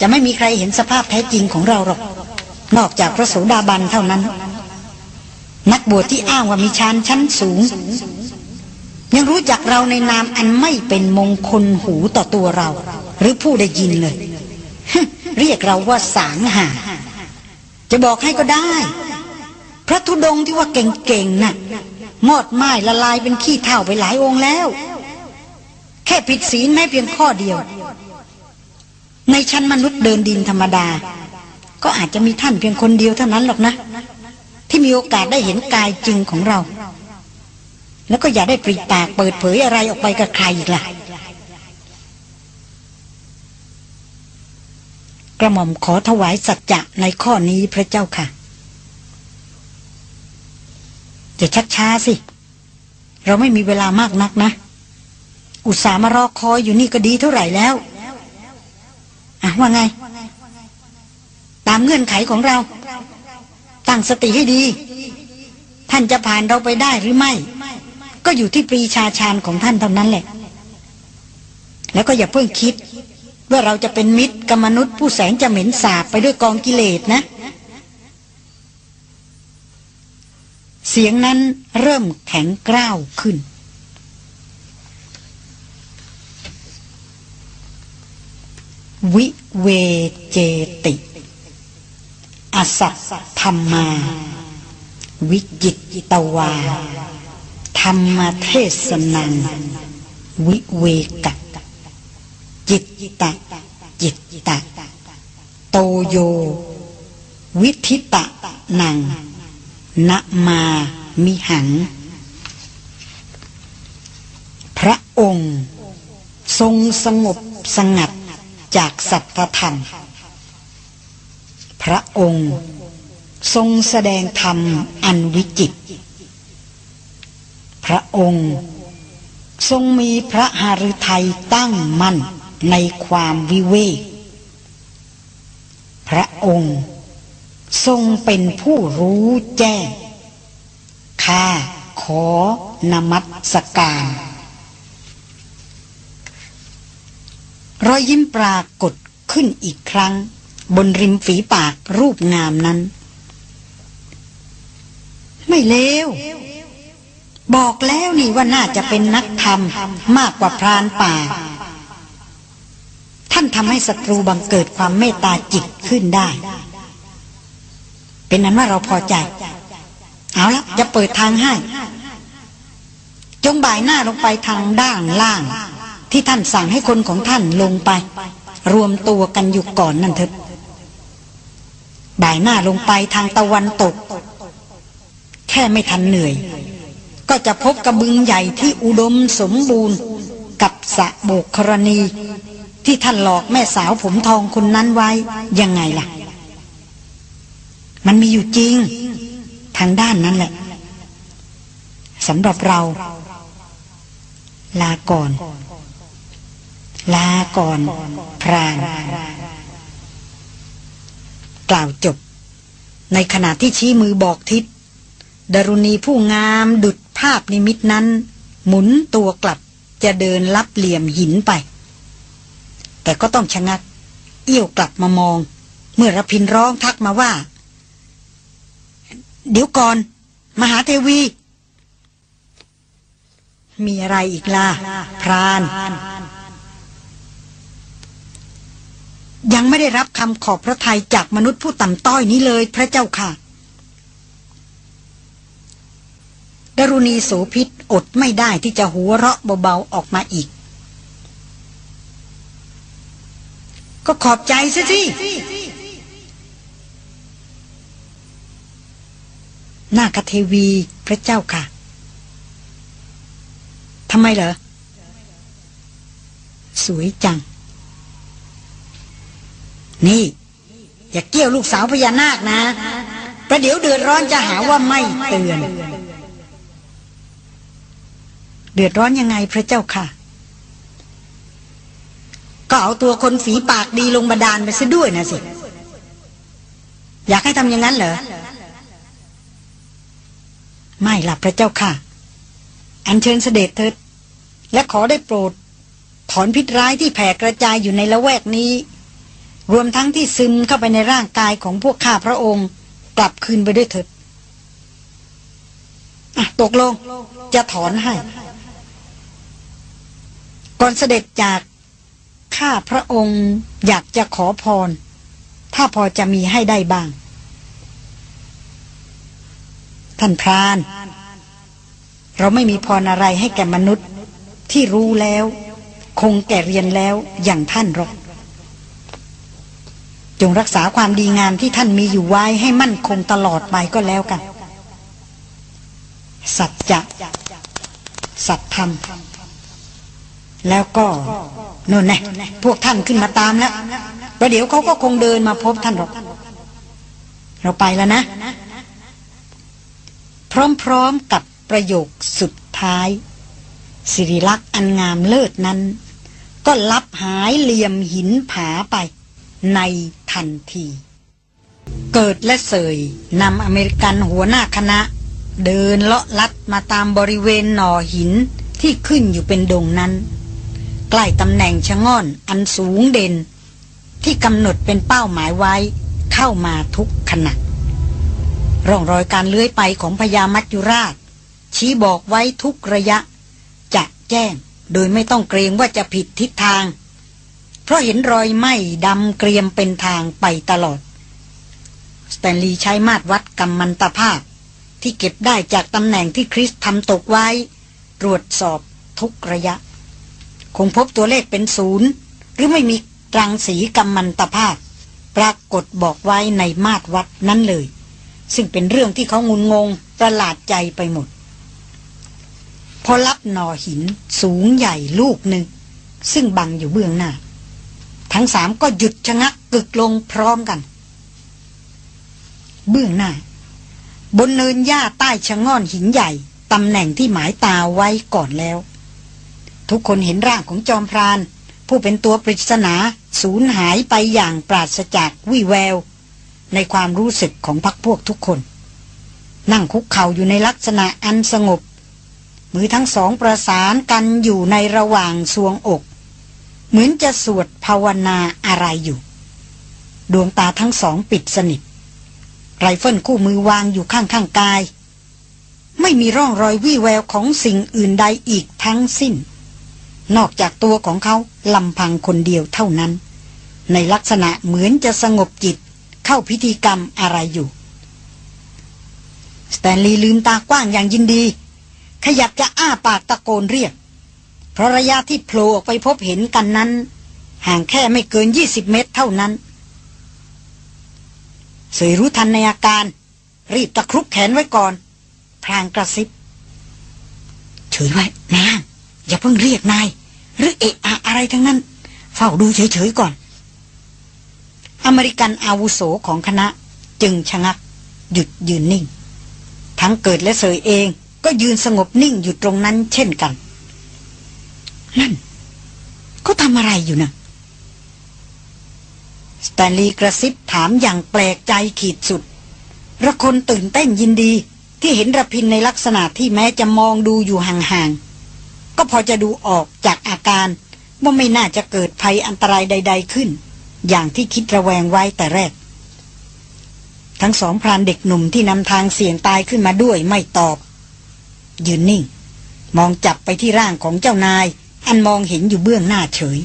จะไม่มีใครเห็นสภาพแท้จริงของเราหรอก นอกจากพระโสดาบันเท่านั้น นักบวชที่อ้างว่ามีฌานชั้นสูง ยังรู้จักเราในนามอันไม่เป็นมงคลหูต่อตัวเรา หรือผู้ได้ยินเลย เรียกเราว่าสางหา จะบอกให้ก็ได้ พระธุดงที่ว่าเก่งๆนะ่ะมอดไม้ละลายเป็นขี้เท่าไปหลายองค์แล้ว แค่ผิดศีลแม้เพียงข้อเดียว ในชั้นมนุษย์เดินดินธรรมดา ก็อาจจะมีท่านเพียงคนเดียวเท่านั้นหรอกนะ ที่มีโอกาสได้เห็นกายจริงของเรา แล้วก็อย่าได้ปริปากเปิดเผยอะไรออกไปกับใครอีกล่ะ กระหม่อมขอถวายสัจจะในข้อนี้พระเจ้าค่ะจะชักช้าสิ เราไม่มีเวลามากนักนะ อุตส่าห์มารอคอยอยู่นี่ก็ดีเท่าไหร่แล้ว อะว่าไง ตามเงื่อนไขของเรา งสติให้ดี ท่านจะผ่านเราไปได้หรือไม่ ก็อยู่ที่ปรีชาชาญของท่านเท่านั้นแหละ แล้วก็อย่าเพิ่งคิด ว่าเราจะเป็นมิตรกับมนุษย์ผู้แสนจะเหม็นสาบไปด้วยกองกิเลสนะ เสียงนั้นเริ่มแข็งกร้าวขึ้นวิเวเจติ อสัตธรรมา วิจิตตวา ธรรมเทศนัง วิเวกจิตตะจิตตะโตโย วิธิตะนังณมามิหัง พระองค์ ทรงสงบสงัดจากสัตธรรม พระองค์ ทรงแสดงธรรมอันวิจิต พระองค์ ทรงมีพระหฤทัยตั้งมั่นในความวิเวก พระองค์ทรงเป็นผู้รู้แจ้ง ข้าขอนมัสการ รอยยิ้มปรากฏขึ้นอีกครั้ง บนริมฝีปากรูปงามนั้น ไม่เลวบอกแล้วนี่ว่าน่าจะเป็นนักธรรมมากกว่าพรานป่า ท่านทำให้ศัตรูบังเกิดความเมตตาจิตขึ้นได้ เป็นนั้นว่าเราพอใจ เอาละจะเปิดทางให้ จงบ่ายหน้าลงไปทางด้านล่าง ที่ท่านสั่งให้คนของท่านลงไป รวมตัวกันอยู่ก่อนนั่นเถิด บ่ายหน้าลงไปทางตะวันตก แค่ไม่ทันเหนื่อย ก็จะพบกระบึงใหญ่ที่อุดมสมบูรณ์ กับสะโบกครณี ที่ท่านหลอกแม่สาวผมทองคนนั้นไว้ยังไงล่ะ มันมีอยู่จริง ทางด้านนั้นแหละสำหรับเรา ลาก่อน ลาก่อน พราน กล่าวจบ ในขณะที่ชี้มือบอกทิศดรุณีผู้งามดุดภาพนิมิตนั้น หมุนตัวกลับจะเดินลับเหลี่ยมหินไป แต่ก็ต้องชะงัก เอี้ยวกลับมามอง เมื่อรพินร้องทักมาว่า เดี๋ยวก่อน มหาเทวี มีอะไรอีกล่ะพราน ยังไม่ได้รับคำขอบพระทัยจากมนุษย์ผู้ต่ำต้อยนี้เลยพระเจ้าค่ะ ดรุณีโสพิษอดไม่ได้ที่จะหัวเราะเบาๆออกมาอีก ก็ขอบใจซะสินาคเทวีพระเจ้าค่ะทำไมเหรอ สวยจัง นี่ อย่าเกี่ยวลูกสาวพญานาคนะ ประเดี๋ยวเดือดร้อนจะหาว่าไม่เตือน เดือดร้อนยังไงพระเจ้าค่ะ ก็เอาตัวคนฝีปากดีลงบาดาลไปซะด้วยนะสิ อยากให้ทำอย่างนั้นเหรอ ไม่หลับพระเจ้าค่ะ อันเชิญเสด็จเถิดและขอได้โปรด ถอนพิษร้ายที่แผ่กระจายอยู่ในละแวกนี้ รวมทั้งที่ซึมเข้าไปในร่างกายของพวกข้าพระองค์ กลับคืนไปด้วยเถิดตกลงจะถอนให้ ก่อนเสด็จจากข้าพระองค์อยากจะขอพร ถ้าพอจะมีให้ได้บ้าง ท่านพราน เราไม่มีพรอะไรให้แก่มนุษย์ ที่รู้แล้ว คงแก่เรียนแล้วอย่างท่านหรอก จงรักษาความดีงามที่ท่านมีอยู่ไว้ให้มั่นคงตลอดไปก็แล้วกัน สัจจะ สัตธรรม แล้วก็โน่นแน่พวกท่านขึ้นมาตามแล้วประเดี๋ยวเขาก็คงเดินมาพบท่านหรอก เราไปแล้วนะ พร้อมๆกับประโยคสุดท้าย สิริลักษ์อันงามเลิศนั้น ก็ลับหายเหลี่ยมหินผาไป ในทันที เกิดและเสยนำอเมริกันหัวหน้าคณะ เดินเลาะลัดมาตามบริเวณหน่อหินที่ขึ้นอยู่เป็นดงนั้น ใกล้ตำแหน่งชะง่อนอันสูงเด่น ที่กำหนดเป็นเป้าหมายไว้เข้ามาทุกขณะร่องรอยการเลื้อยไปของพญามัจจุราช ชี้บอกไว้ทุกระยะ จะแจ้งโดยไม่ต้องเกรงว่าจะผิดทิศทาง เพราะเห็นรอยไหม้ดำเกรียมเป็นทางไปตลอด สแตนลีย์ใช้มาตรวัดกำมันตภาพ ที่เก็บได้จากตำแหน่งที่คริสทำตกไว้ ตรวจสอบทุกระยะ คงพบตัวเลขเป็นศูนย์ หรือไม่มีรังสีกำมันตภาพ ปรากฏบอกไว้ในมาตรวัดนั้นเลย ซึ่งเป็นเรื่องที่เขางุนงงประหลาดใจไปหมด พอรับหน่อหินสูงใหญ่ลูกหนึ่งซึ่งบังอยู่เบื้องหน้า ทั้งสามก็หยุดชะงักกึกลงพร้อมกัน เบื้องหน้า บนเนินหญ้าใต้ชะง่อนหินใหญ่ ตำแหน่งที่หมายตาไว้ก่อนแล้ว ทุกคนเห็นร่างของจอมพราน ผู้เป็นตัวปริศนาสูญหายไปอย่างปราศจากวิแวว ในความรู้สึกของพักพวกทุกคน นั่งคุกเข่าอยู่ในลักษณะอันสงบมือทั้งสองประสานกันอยู่ในระหว่างสวงอก เหมือนจะสวดภาวนาอะไรอยู่ ดวงตาทั้งสองปิดสนิท ไรเฟิลคู่มือวางอยู่ข้างข้างกาย ไม่มีร่องรอยวี่แววของสิ่งอื่นใดอีกทั้งสิ้น นอกจากตัวของเขาลำพังคนเดียวเท่านั้น ในลักษณะเหมือนจะสงบจิตเข้าพิธีกรรมอะไรอยู่สแตนลีย์ลืมตากว้างอย่างยินดี ขยับจะอ้าปากตะโกนเรียก เพราะระยะที่โผล่ออกไปพบเห็นกันนั้น ห่างแค่ไม่เกินยี่สิบเมตรเท่านั้นสวยรู้ทันในอาการ รีบตะครุบแขนไว้ก่อนพลางกระซิบเฉยไว้นางอย่าเพิ่งเรียกนาย หรือเอะอะอะไรทั้งนั้น เฝ้าดูเฉยๆก่อน อเมริกันอาวุโสของคณะจึงชะงัก หยุดยืนนิ่ง ทั้งเกิดและเสยเองก็ยืนสงบนิ่งอยู่ตรงนั้นเช่นกัน นั่นเขาทำอะไรอยู่นะสแตนลีย์กระซิบถามอย่างแปลกใจขีดสุด ระคนตื่นเต้นยินดีที่เห็นระพินในลักษณะที่แม้จะมองดูอยู่ห่างๆ ก็พอจะดูออกจากอาการ ว่าไม่น่าจะเกิดภัยอันตรายใด ๆขึ้น อย่างที่คิดระแวงไว้แต่แรก ทั้งสองพรานเด็กหนุ่มที่นำทางเสี่ยงตายขึ้นมาด้วยไม่ตอบ ยืนนิ่ง มองจับไปที่ร่างของเจ้านาย อันมองเห็นอยู่เบื้องหน้าเฉย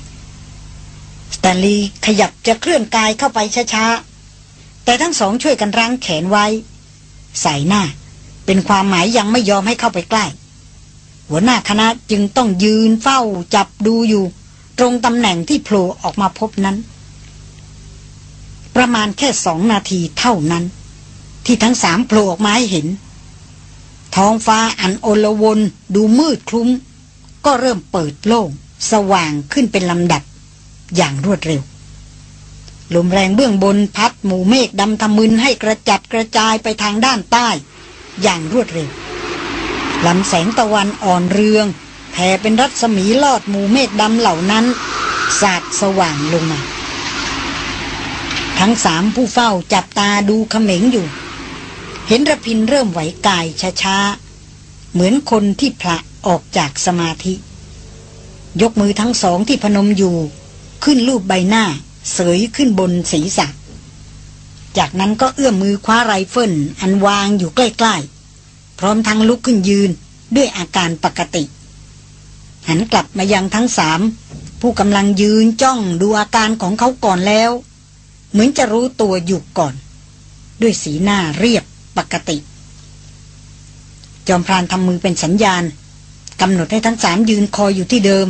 สแตนลีย์ขยับจะเคลื่อนกายเข้าไปช้าๆ แต่ทั้งสองช่วยกันรั้งแขนไว้ ใส่หน้า เป็นความหมายยังไม่ยอมให้เข้าไปใกล้ หัวหน้าคณะจึงต้องยืนเฝ้าจับดูอยู่ ตรงตำแหน่งที่โผล่ออกมาพบนั้น ประมาณแค่สองนาทีเท่านั้น ที่ทั้งสามโผล่ออกมาให้เห็น ท้องฟ้าอันโอลวนดูมืดคลุ้ม ก็เริ่มเปิดโล่ง สว่างขึ้นเป็นลำดับ อย่างรวดเร็ว ลมแรงเบื้องบนพัดหมู่เมฆดำทะมึนให้กระจัดกระจายไปทางด้านใต้ อย่างรวดเร็วลำแสงตะวันอ่อนเรืองแผ่เป็นรัศมีลอดหมู่เมฆดำเหล่านั้น สาดสว่างลงมา ทั้งสามผู้เฝ้าจับตาดูเขม็งอยู่ เห็นระพินเริ่มไหวกายช้าๆ เหมือนคนที่พละ ออกจากสมาธิ ยกมือทั้งสองที่พนมอยู่ ขึ้นรูปใบหน้า เสยขึ้นบนศีรษะ จากนั้นก็เอื้อมมือคว้าไรเฟิลอันวางอยู่ใกล้ๆ พร้อมทั้งลุกขึ้นยืนด้วยอาการปกติ หันกลับมายังทั้งสาม ผู้กำลังยืนจ้องดูอาการของเขาก่อนแล้ว เหมือนจะรู้ตัวอยู่ก่อน ด้วยสีหน้าเรียบปกติ จอมพรานทำมือเป็นสัญญาณ กำหนดให้ทั้งสามยืนคอยอยู่ที่เดิม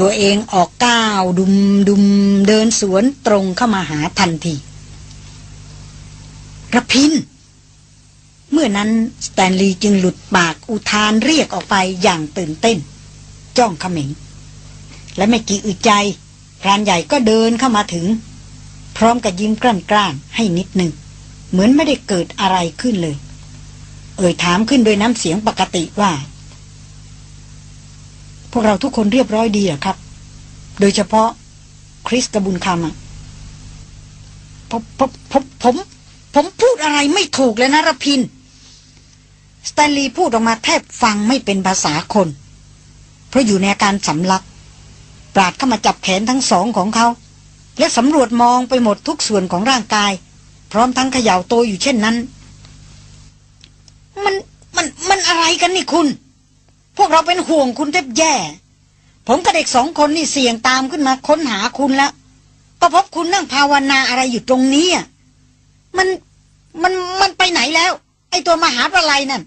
ตัวเองออกก้าวดุมดุมเดินสวนตรงเข้ามาหาทันทีระพิน เมื่อนั้นสแตนลีย์จึงหลุดปากอุทานเรียกออกไปอย่างตื่นเต้น จ้องเขม็งและไม่กี่อึดใจพรานใหญ่ก็เดินเข้ามาถึง พร้อมกับยิ้มกล้านกล้านให้นิดหนึ่ง เหมือนไม่ได้เกิดอะไรขึ้นเลย เอ่ยถามขึ้นโดยน้ำเสียงปกติว่า พวกเราทุกคนเรียบร้อยดีอะครับ โดยเฉพาะคริสกบุญคำอะผมผมผมผมผมพูดอะไรไม่ถูกเลยนะรพิน สแตนลีย์พูดออกมาแทบฟังไม่เป็นภาษาคน เพราะอยู่ในอาการสำลัก ปราดเข้ามาจับแขนทั้งสองของเขา และสำรวจมองไปหมดทุกส่วนของร่างกาย พร้อมทั้งเขย่าตัวอยู่เช่นนั้น มันมันมันอะไรกันนี่คุณ พวกเราเป็นห่วงคุณแทบแย่ ผมกับเด็กสองคนนี่เสี่ยงตามขึ้นมาค้นหาคุณแล้ว ก็พบคุณนั่งภาวนาอะไรอยู่ตรงนี้อะมันมันมันไปไหนแล้ว ไอตัวมหาวิทยาลัยนั่น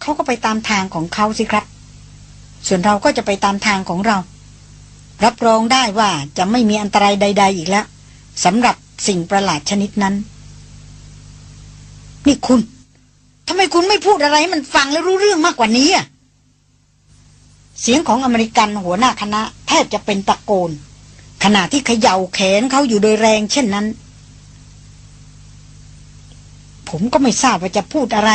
เขาก็ไปตามทางของเขาสิครับ ส่วนเราก็จะไปตามทางของเรา รับรองได้ว่าจะไม่มีอันตรายใด ๆ อีกแล้วสำหรับสิ่งประหลาดชนิดนั้น นี่คุณ ทำไมคุณไม่พูดอะไรให้มันฟังแล้วรู้เรื่องมากกว่านี้อะเสียงของอเมริกันหัวหน้าคณะ แทบจะเป็นตะโกน ขณะที่เขย่าแขนเขาอยู่โดยแรงเช่นนั้น ผมก็ไม่ทราบว่าจะพูดอะไร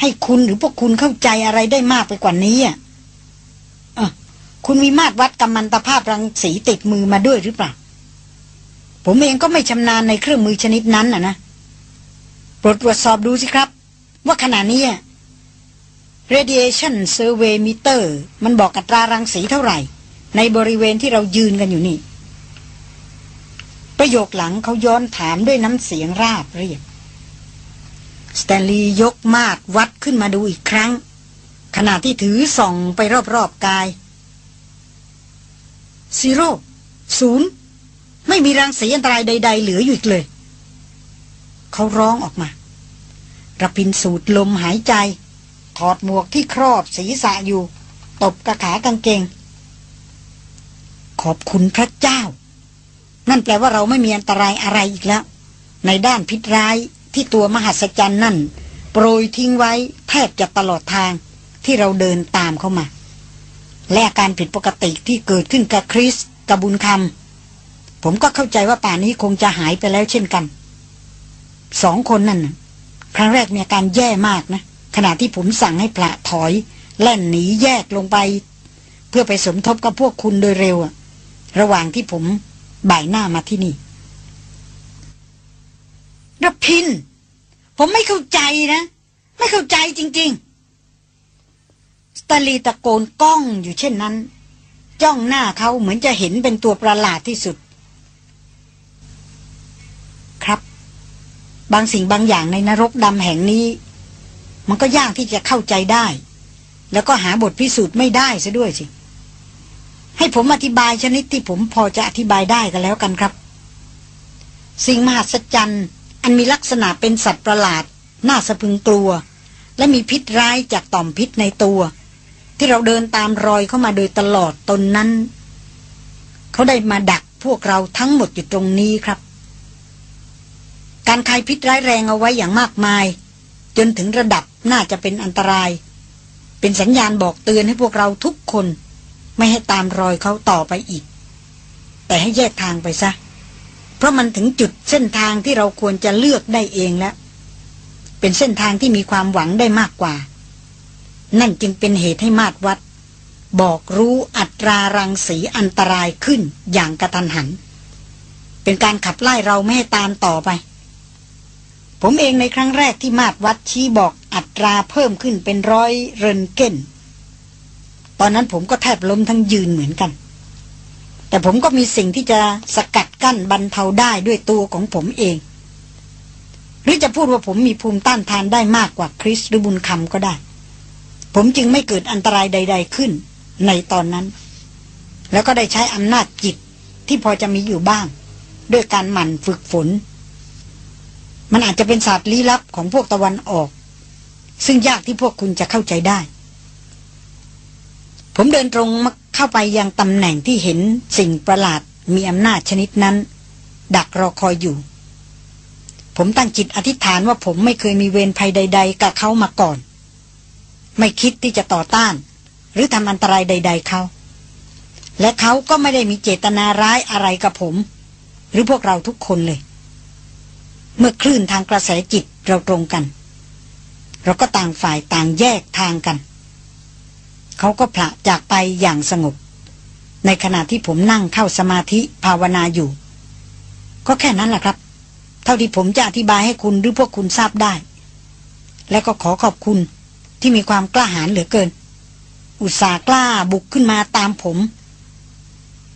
ให้คุณหรือพวกคุณเข้าใจอะไรได้มากไปกว่านี้อะอะคุณมีมาตรวัดกำมันตภาพรังสีติดมือมาด้วยหรือเปล่า ผมเองก็ไม่ชำนาญในเครื่องมือชนิดนั้นนะนะโปรดตรวจสอบดูสิครับ ว่าขณะนี้ radiation survey meter มันบอกอัตรารังสีเท่าไหร่ ในบริเวณที่เรายืนกันอยู่นี่ ประโยคหลังเขาย้อนถามด้วยน้ำเสียงราบเรียบสแตนลีย์ยกมาตรวัดขึ้นมาดูอีกครั้ง ขณะที่ถือส่องไปรอบๆกาย zero ศูนย์ไม่มีรังสีอันตรายใด ๆ เหลืออยู่อีกเลย เขาร้องออกมา ระพินสูดลมหายใจ ถอดหมวกที่ครอบศีรษะอยู่ ตบกระขากางเกง ขอบคุณพระเจ้า นั่นแปลว่าเราไม่มีอันตรายอะไรอีกแล้ว ในด้านพิษร้ายที่ตัวมหัศจรรย์นั่น โปรยทิ้งไว้แทบจะตลอดทางที่เราเดินตามเข้ามา และอาการผิดปกติที่เกิดขึ้นกับคริสกับบุญคำผมก็เข้าใจว่าป่านนี้คงจะหายไปแล้วเช่นกัน สองคนนั่น ครั้งแรกมีอาการแย่มากนะ ขณะที่ผมสั่งให้พระถอย แล่นหนีแยกลงไป เพื่อไปสมทบกับพวกคุณโดยเร็ว ระหว่างที่ผมบ่ายหน้ามาที่นี่ระพิน ผมไม่เข้าใจนะ ไม่เข้าใจจริง ๆ สตาลีตะโกนก้องอยู่เช่นนั้น จ้องหน้าเขาเหมือนจะเห็นเป็นตัวประหลาดที่สุด ครับ บางสิ่งบางอย่างในนรกดำแห่งนี้ มันก็ยากที่จะเข้าใจได้ แล้วก็หาบทพิสูจน์ไม่ได้ซะด้วยสิ ให้ผมอธิบายชนิดที่ผมพอจะอธิบายได้ก็แล้วกันครับ สิ่งมหัศจรรย์อันมีลักษณะเป็นสัตว์ประหลาด น่าสะพึงกลัว และมีพิษร้ายจากต่อมพิษในตัว ที่เราเดินตามรอยเข้ามาโดยตลอดตนนั้น เขาได้มาดักพวกเราทั้งหมดอยู่ตรงนี้ครับ การคายพิษร้ายแรงเอาไว้อย่างมากมาย จนถึงระดับน่าจะเป็นอันตราย เป็นสัญญาณบอกเตือนให้พวกเราทุกคน ไม่ให้ตามรอยเขาต่อไปอีก แต่ให้แยกทางไปซะ เพราะมันถึงจุดเส้นทางที่เราควรจะเลือกได้เองแล้ว เป็นเส้นทางที่มีความหวังได้มากกว่า นั่นจึงเป็นเหตุให้มาตรวัด บอกรู้อัตรารังสีอันตรายขึ้นอย่างกระทันหัน เป็นการขับไล่เราไม่ให้ตามต่อไป ผมเองในครั้งแรกที่มาตรวัดชี้บอกอัตราเพิ่มขึ้นเป็นร้อยเรนเกนตอนนั้นผมก็แทบล้มทั้งยืนเหมือนกัน แต่ผมก็มีสิ่งที่จะสกัดกั้นบรรเทาได้ด้วยตัวของผมเอง หรือจะพูดว่าผมมีภูมิต้านทานได้มากกว่าคริสหรือบุญคำก็ได้ ผมจึงไม่เกิดอันตรายใด ๆขึ้นในตอนนั้น แล้วก็ได้ใช้อำนาจจิตที่พอจะมีอยู่บ้าง ด้วยการหมั่นฝึกฝน มันอาจจะเป็นศาสตร์ลี้ลับของพวกตะวันออก ซึ่งยากที่พวกคุณจะเข้าใจได้ ผมเดินตรงเข้าไปยังตำแหน่งที่เห็นสิ่งประหลาดมีอำนาจชนิดนั้น ดักรอคอยอยู่ ผมตั้งจิตอธิษฐานว่าผมไม่เคยมีเวรภัยใด ๆ กับเขามาก่อน ไม่คิดที่จะต่อต้าน หรือทำอันตรายใด ๆเขาและเขาก็ไม่ได้มีเจตนาร้ายอะไรกับผม หรือพวกเราทุกคนเลย เมื่อคลื่นทางกระแสจิตเราตรงกัน เราก็ต่างฝ่ายต่างแยกทางกัน เขาก็ผละจากไปอย่างสงบ ในขณะที่ผมนั่งเข้าสมาธิภาวนาอยู่ ก็แค่นั้นแหละครับ เท่าที่ผมจะอธิบายให้คุณหรือพวกคุณทราบได้ และก็ขอขอบคุณที่มีความกล้าหาญเหลือเกิน อุตส่าห์กล้าบุกขึ้นมาตามผม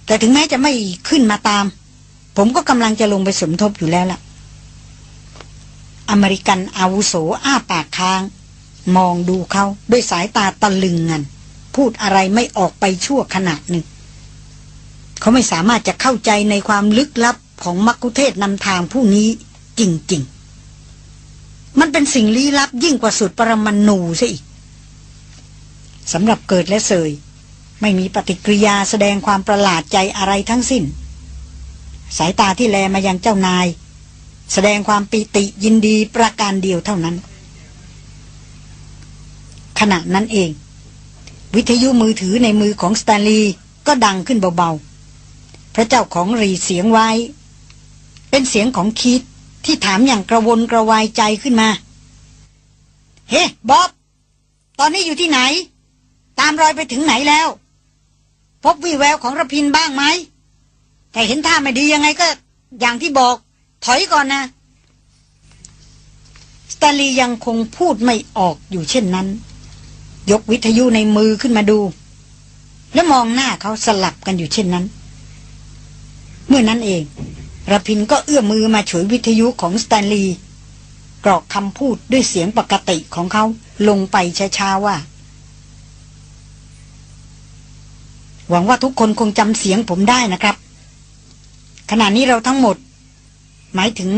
แต่ถึงแม้จะไม่ขึ้นมาตาม ผมก็กำลังจะลงไปสมทบอยู่แล้วล่ะ อเมริกันอาวุโสอ้าปากค้าง มองดูเขาด้วยสายตาตะลึงงัน พูดอะไรไม่ออกไปชั่วขณะหนึ่ง เขาไม่สามารถจะเข้าใจในความลึกลับของมักคุเทศนำทางผู้นี้จริง ๆ มันเป็นสิ่งลี้ลับยิ่งกว่าสุดปรมาณูซะอีกสำหรับเกิดและเสย ไม่มีปฏิกิริยาแสดงความประหลาดใจอะไรทั้งสิ้น สายตาที่แลมายังเจ้านาย แสดงความปิติยินดีประการเดียวเท่านั้น ขณะนั้นเอง วิทยุมือถือในมือของสแตนลีย์ก็ดังขึ้นเบาๆ พระเจ้าของรีเสียงไว้ เป็นเสียงของคิดที่ถามอย่างกระวนกระวายใจขึ้นมา เฮ้บ๊อบ ตอนนี้อยู่ที่ไหน ตามรอยไปถึงไหนแล้ว พบวี่แววของระพินบ้างไหม แต่เห็นท่าไม่ดียังไงก็ อย่างที่บอก ถอยก่อนนะสตาลียังคงพูดไม่ออกอยู่เช่นนั้น ยกวิทยุในมือขึ้นมาดู แล้วมองหน้าเขาสลับกันอยู่เช่นนั้น เมื่อนั้นเองรพินทร์ก็เอื้อมมือมาฉวยวิทยุของสแตนลีย์กรอกคำพูดด้วยเสียงปกติของเขาลงไปช้าๆว่า หวังว่าทุกคนคงจำเสียงผมได้นะครับ ขณะนี้เราทั้งหมด หมายถึง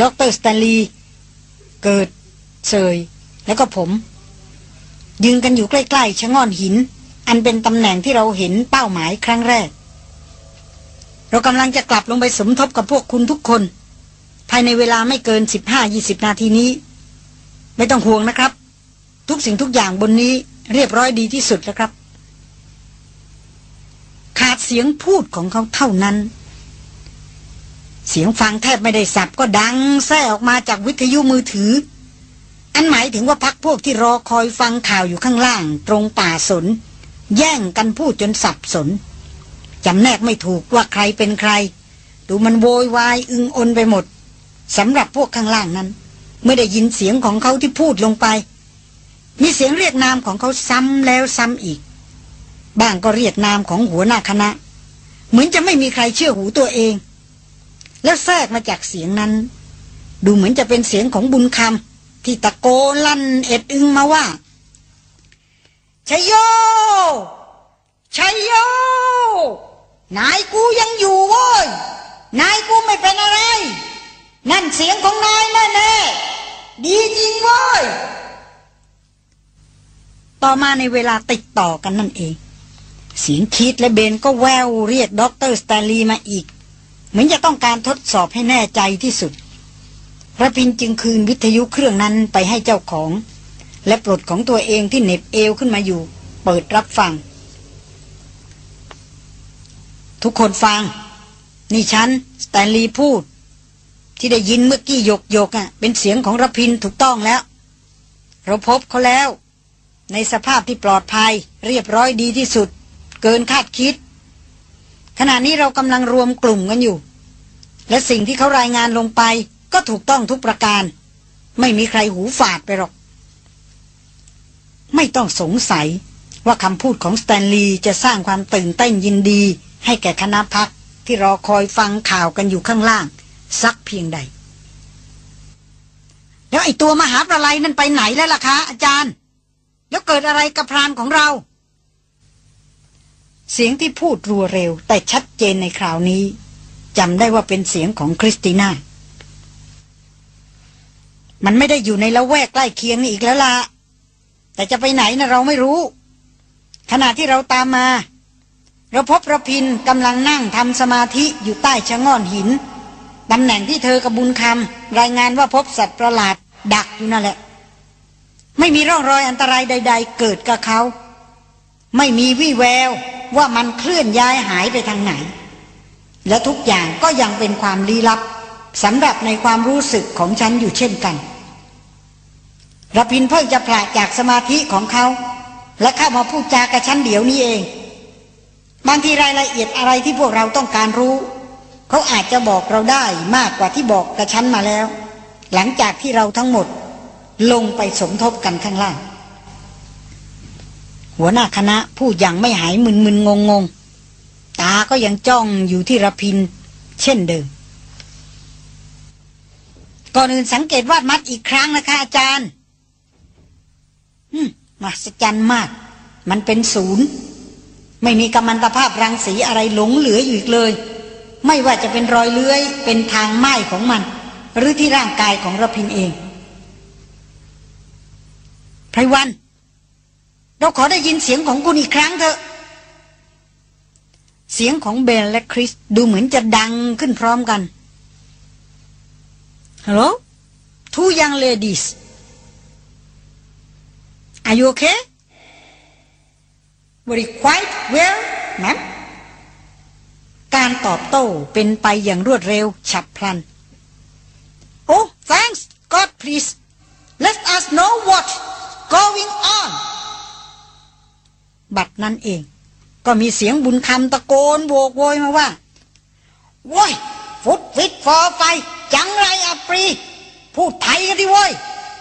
ดร.สแตนลีย์เกิดเซยแล้วก็ผม ยืนกันอยู่ใกล้ๆชะง่อนหิน อันเป็นตำแหน่งที่เราเห็นเป้าหมายครั้งแรก เรากำลังจะกลับลงไปสมทบกับพวกคุณทุกคน ภายในเวลาไม่เกิน 15-20 นาทีนี้ ไม่ต้องห่วงนะครับ ทุกสิ่งทุกอย่างบนนี้เรียบร้อยดีที่สุดแล้วครับ ขาดเสียงพูดของเขาเท่านั้น เสียงฟังแทบไม่ได้สับก็ดังแท้ออกมาจากวิทยุมือถือ อันหมายถึงว่าพักพวกที่รอคอยฟังข่าวอยู่ข้างล่าง ตรงป่าสน แย่งกันพูดจนสับสนจำแนกไม่ถูกว่าใครเป็นใคร ดูมันโวยวายอึงอนไปหมดสำหรับพวกข้างล่างนั้นเมื่อได้ยินเสียงของเขาที่พูดลงไป มีเสียงเรียกนามของเขาซ้ำแล้วซ้ำอีก บ้างก็เรียกนามของหัวหน้าคณะ เหมือนจะไม่มีใครเชื่อหูตัวเอง แล้วแทรกมาจากเสียงนั้น ดูเหมือนจะเป็นเสียงของบุญคำที่ตะโกนลั่นเอ็ดอึงมาว่าชัยโยชัยโย นายกูยังอยู่เว้ย นายกูไม่เป็นอะไร นั่นเสียงของนายแน่แน่ดีจริงเว้ย ต่อมาในเวลาติดต่อกันนั่นเอง เสียงคิดและเบลก็แว่วเรียกด็อกเตอร์สแตนลีย์มาอีก เหมือนจะต้องการทดสอบให้แน่ใจที่สุดรพินทร์จึงคืนวิทยุเครื่องนั้นไปให้เจ้าของ และปลดของตัวเองที่เหน็บเอวขึ้นมาอยู่ เปิดรับฟัง ทุกคนฟัง นี่ฉันสแตนลีย์พูด ที่ได้ยินเมื่อกี้หยกๆ อะ เป็นเสียงของรพินทร์ถูกต้องแล้ว เราพบเขาแล้ว ในสภาพที่ปลอดภัย เรียบร้อยดีที่สุด เกินคาดคิด ขณะนี้เรากำลังรวมกลุ่มกันอยู่ และสิ่งที่เขารายงานลงไป ก็ถูกต้องทุกประการ ไม่มีใครหูฝาดไปหรอก ไม่ต้องสงสัยว่าคำพูดของสแตนลีย์จะสร้างความตื่นเต้นยินดี ให้แก่คณะพักที่รอคอยฟังข่าวกันอยู่ข้างล่าง สักเพียงใด แล้วไอ้ตัวมหาประไลนั่นไปไหนแล้วล่ะคะอาจารย์ แล้วเกิดอะไรกับพรานของเรา เสียงที่พูดรัวเร็ว แต่ชัดเจนในคราวนี้จำได้ว่าเป็นเสียงของคริสติน่า มันไม่ได้อยู่ในละแวกใกล้เคียงนี่อีกแล้วละแต่จะไปไหนนะเราไม่รู้ ขณะที่เราตามมา เราพบระพินกำลังนั่งทำสมาธิอยู่ใต้ชะง่อนหินตำแหน่งที่เธอกระบุญคำรายงานว่าพบสัตว์ประหลาดดักอยู่นั่นแหละ ไม่มีร่องรอยอันตรายใด ๆ เกิดกับเขา ไม่มีวี่แววว่ามันเคลื่อนย้ายหายไปทางไหน และทุกอย่างก็ยังเป็นความลี้ลับสำหรับในความรู้สึกของฉันอยู่เช่นกันระพินเพิ่งจะผลาดจากสมาธิของเขา และเข้ามาพูดจากับฉันเดี๋ยวนี้เอง บางทีรายละเอียดอะไรที่พวกเราต้องการรู้ เขาอาจจะบอกเราได้มากกว่าที่บอกกับฉันมาแล้ว หลังจากที่เราทั้งหมดลงไปสมทบกันข้างล่าง หัวหน้าคณะพูดอย่างไม่หายมึนมึนงงงตาก็ยังจ้องอยู่ที่ระพิน เช่นเดิม ก่อนอื่นสังเกตวาดมัดอีกครั้งนะคะ อาจารย์มหัศจรรย์มาก มันเป็นศูนย์ ไม่มีกัมมันตภาพรังสีอะไรหลงเหลืออยู่อีกเลย ไม่ว่าจะเป็นรอยเลื้อย เป็นทางไหม้ของมัน หรือที่ร่างกายของระพินเองไพรวัน เราขอได้ยินเสียงของคุณอีกครั้งเถอะ เสียงของเบนและคริสดูเหมือนจะดังขึ้นพร้อมกัน Hello two young ladies Are you okay? Very quite well, ma'am. การตอบโต้เป็นไปอย่างรวดเร็วฉับพลัน Oh, thanks, God, please. Let us know what going on. บัดนั้นเอง ก็มีเสียงบุญคำตะโกนโวกโวยมาว่าโว้ยฟุตฟิตฟอไฟ จังไรอัปรี พูดไทยกันดิโว้ย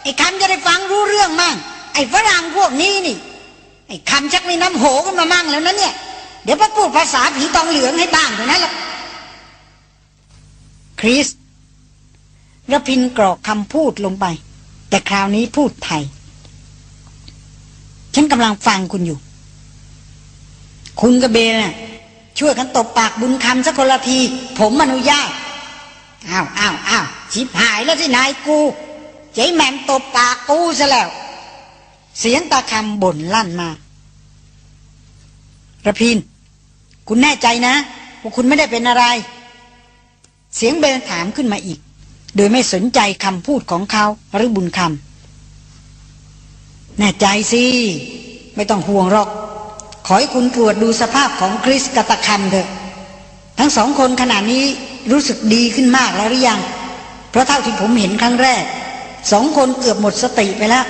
ไอ้คำจะได้ฟังรู้เรื่องมั่ง ไอ้ฝรั่งพวกนี้นี่ ไอ้คำชักมีน้ำโหกันมามั่งแล้วนะเนี่ย เดี๋ยวพอพูดภาษาผีตองเหลืองให้บ้างเท่านั้นละคริสระพินกรอกคำพูดลงไป แต่คราวนี้พูดไทย ฉันกำลังฟังคุณอยู่ คุณกับเบลน่ะช่วยกันตบปากบุญคำสักคนละที ผมอนุญาตอ้าวอ้าวอ้าวชิบหายแล้วที่นายกู เจ๊แมมตบปากกูซะแล้ว เสียงตาคำบ่นลั่นมาระพิน คุณแน่ใจนะว่าคุณไม่ได้เป็นอะไร เสียงเบนถามขึ้นมาอีก โดยไม่สนใจคำพูดของเขาหรือบุญคำแน่ใจสิ ไม่ต้องห่วงหรอก ขอให้คุณตรวจดูสภาพของคริสกตะคำเถอะ ทั้งสองคนขณะนี้รู้สึกดีขึ้นมากแล้วหรือยัง เพราะเท่าที่ผมเห็นครั้งแรก สองคนเกือบหมดสติไปแล้ว